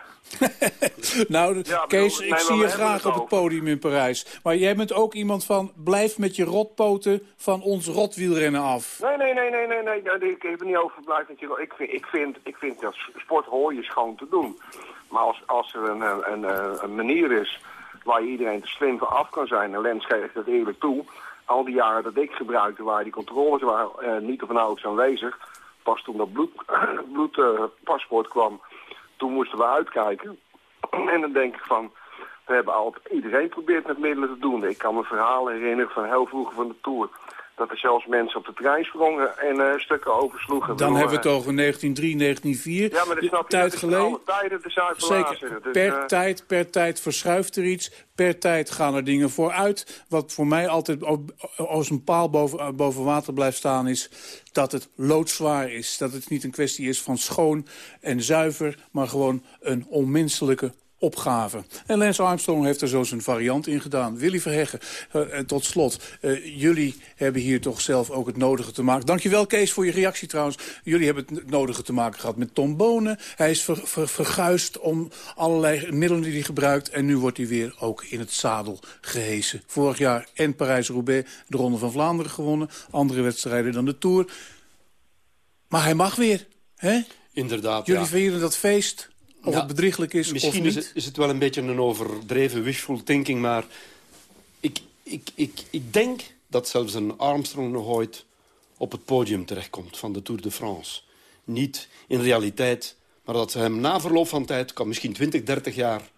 <laughs> nou, Kees, ik zie je graag op het podium in Parijs. Maar jij bent ook iemand van, blijf met je rotpoten van ons rotwielrennen af. Nee, nee, nee, nee, nee, nee, ik heb er niet over blijf met je ik vind, ik, vind, ik vind dat sport hoor je schoon te doen. Maar als, als er een, een, een, een manier is waar iedereen te slim voor af kan zijn, en Lens geeft dat eerlijk toe, al die jaren dat ik gebruikte waar die controles waren eh, niet of nauwelijks aanwezig, pas toen dat <clears throat> bloedpaspoort uh, <clears throat> kwam toen moesten we uitkijken. <clears throat> En dan denk ik van, we hebben altijd, iedereen probeert met middelen te doen. Ik kan me verhalen herinneren van heel vroeger van de Tour dat er zelfs mensen op de trein sprongen en uh, stukken oversloegen. Dan hebben we het over 1903, 1904. Ja, maar dat snap je, tijd geleden. tijden Zeker, dus, per uh, tijd, per tijd verschuift er iets. Per tijd gaan er dingen vooruit. Wat voor mij altijd als een paal boven, eh, boven water blijft staan is... dat het loodzwaar is. Dat het niet een kwestie is van schoon en zuiver... maar gewoon een onmenselijke opgave. En Lance Armstrong heeft er zo zijn variant in gedaan. Willy Verheggen, uh, en tot slot, uh, jullie hebben hier toch zelf ook het nodige te maken. Dankjewel Kees voor je reactie trouwens. Jullie hebben het nodige te maken gehad met Tom Bonen. Hij is ver, ver, verguisd om allerlei middelen die hij gebruikt. En nu wordt hij weer ook in het zadel gehesen. Vorig jaar en Parijs-Roubaix de Ronde van Vlaanderen gewonnen. Andere wedstrijden dan de Tour. Maar hij mag weer, hè? Inderdaad, Jullie vieren dat feest of het bedrieglijk is misschien of niet. Is, het, is het wel een beetje een overdreven wishful thinking, maar ik, ik, ik, ik denk dat zelfs een Armstrong nog ooit op het podium terechtkomt van de Tour de France. Niet in realiteit, maar dat ze hem na verloop van tijd, kan misschien 20, 30 jaar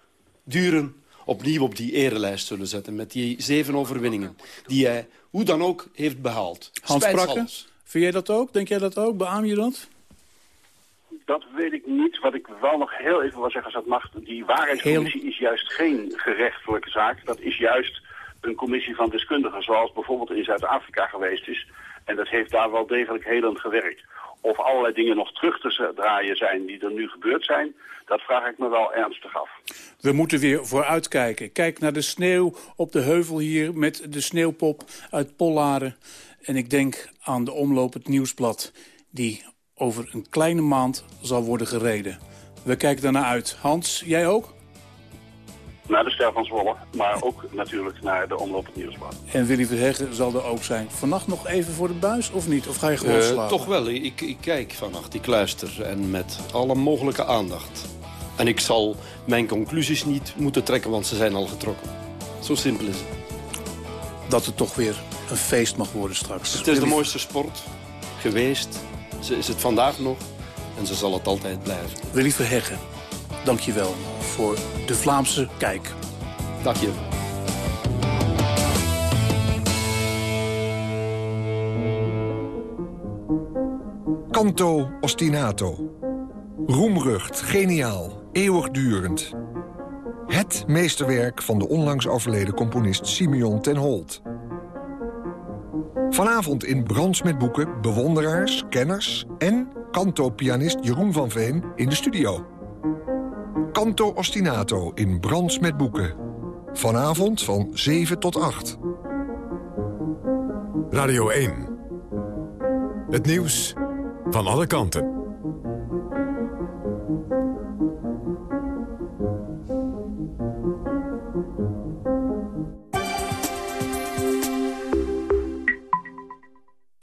duren, opnieuw op die erelijst zullen zetten met die zeven overwinningen die hij hoe dan ook heeft behaald. Hans Sprakke, vind jij dat ook? Denk jij dat ook? Beaam je dat? Dat weet ik niet. Wat ik wel nog heel even wil zeggen, als dat mag, die waarheidscommissie is juist geen gerechtelijke zaak. Dat is juist een commissie van deskundigen, zoals bijvoorbeeld in Zuid-Afrika geweest is. En dat heeft daar wel degelijk helend gewerkt. Of allerlei dingen nog terug te draaien zijn die er nu gebeurd zijn, dat vraag ik me wel ernstig af. We moeten weer vooruitkijken. Kijk naar de sneeuw op de heuvel hier met de sneeuwpop uit Pollaren. En ik denk aan de omloop het Nieuwsblad, die over een kleine maand zal worden gereden. We kijken daarnaar uit. Hans, jij ook? Naar de Ster van Zwolle, maar ook natuurlijk naar de Omloop het Nieuwsblad. En Willy Verheggen zal er ook zijn. Vannacht nog even voor de buis of niet? Of ga je gewoon uh, slapen? Toch wel. Ik, ik kijk vannacht, ik luister en met alle mogelijke aandacht. En ik zal mijn conclusies niet moeten trekken, want ze zijn al getrokken. Zo simpel is het. Dat het toch weer een feest mag worden straks. Het is de mooiste sport geweest ze is het vandaag nog en ze zal het altijd blijven. Willy Verheggen, dank je wel voor de Vlaamse kijk. Dank je. Canto ostinato. Roemrucht, geniaal, eeuwigdurend. Het meesterwerk van de onlangs overleden componist Simeon ten Holt. Vanavond in Brands met Boeken bewonderaars, kenners... en kanto-pianist Jeroen van Veen in de studio. Canto Ostinato in Brands met Boeken. Vanavond van 7 tot 8. Radio 1. Het nieuws van alle kanten.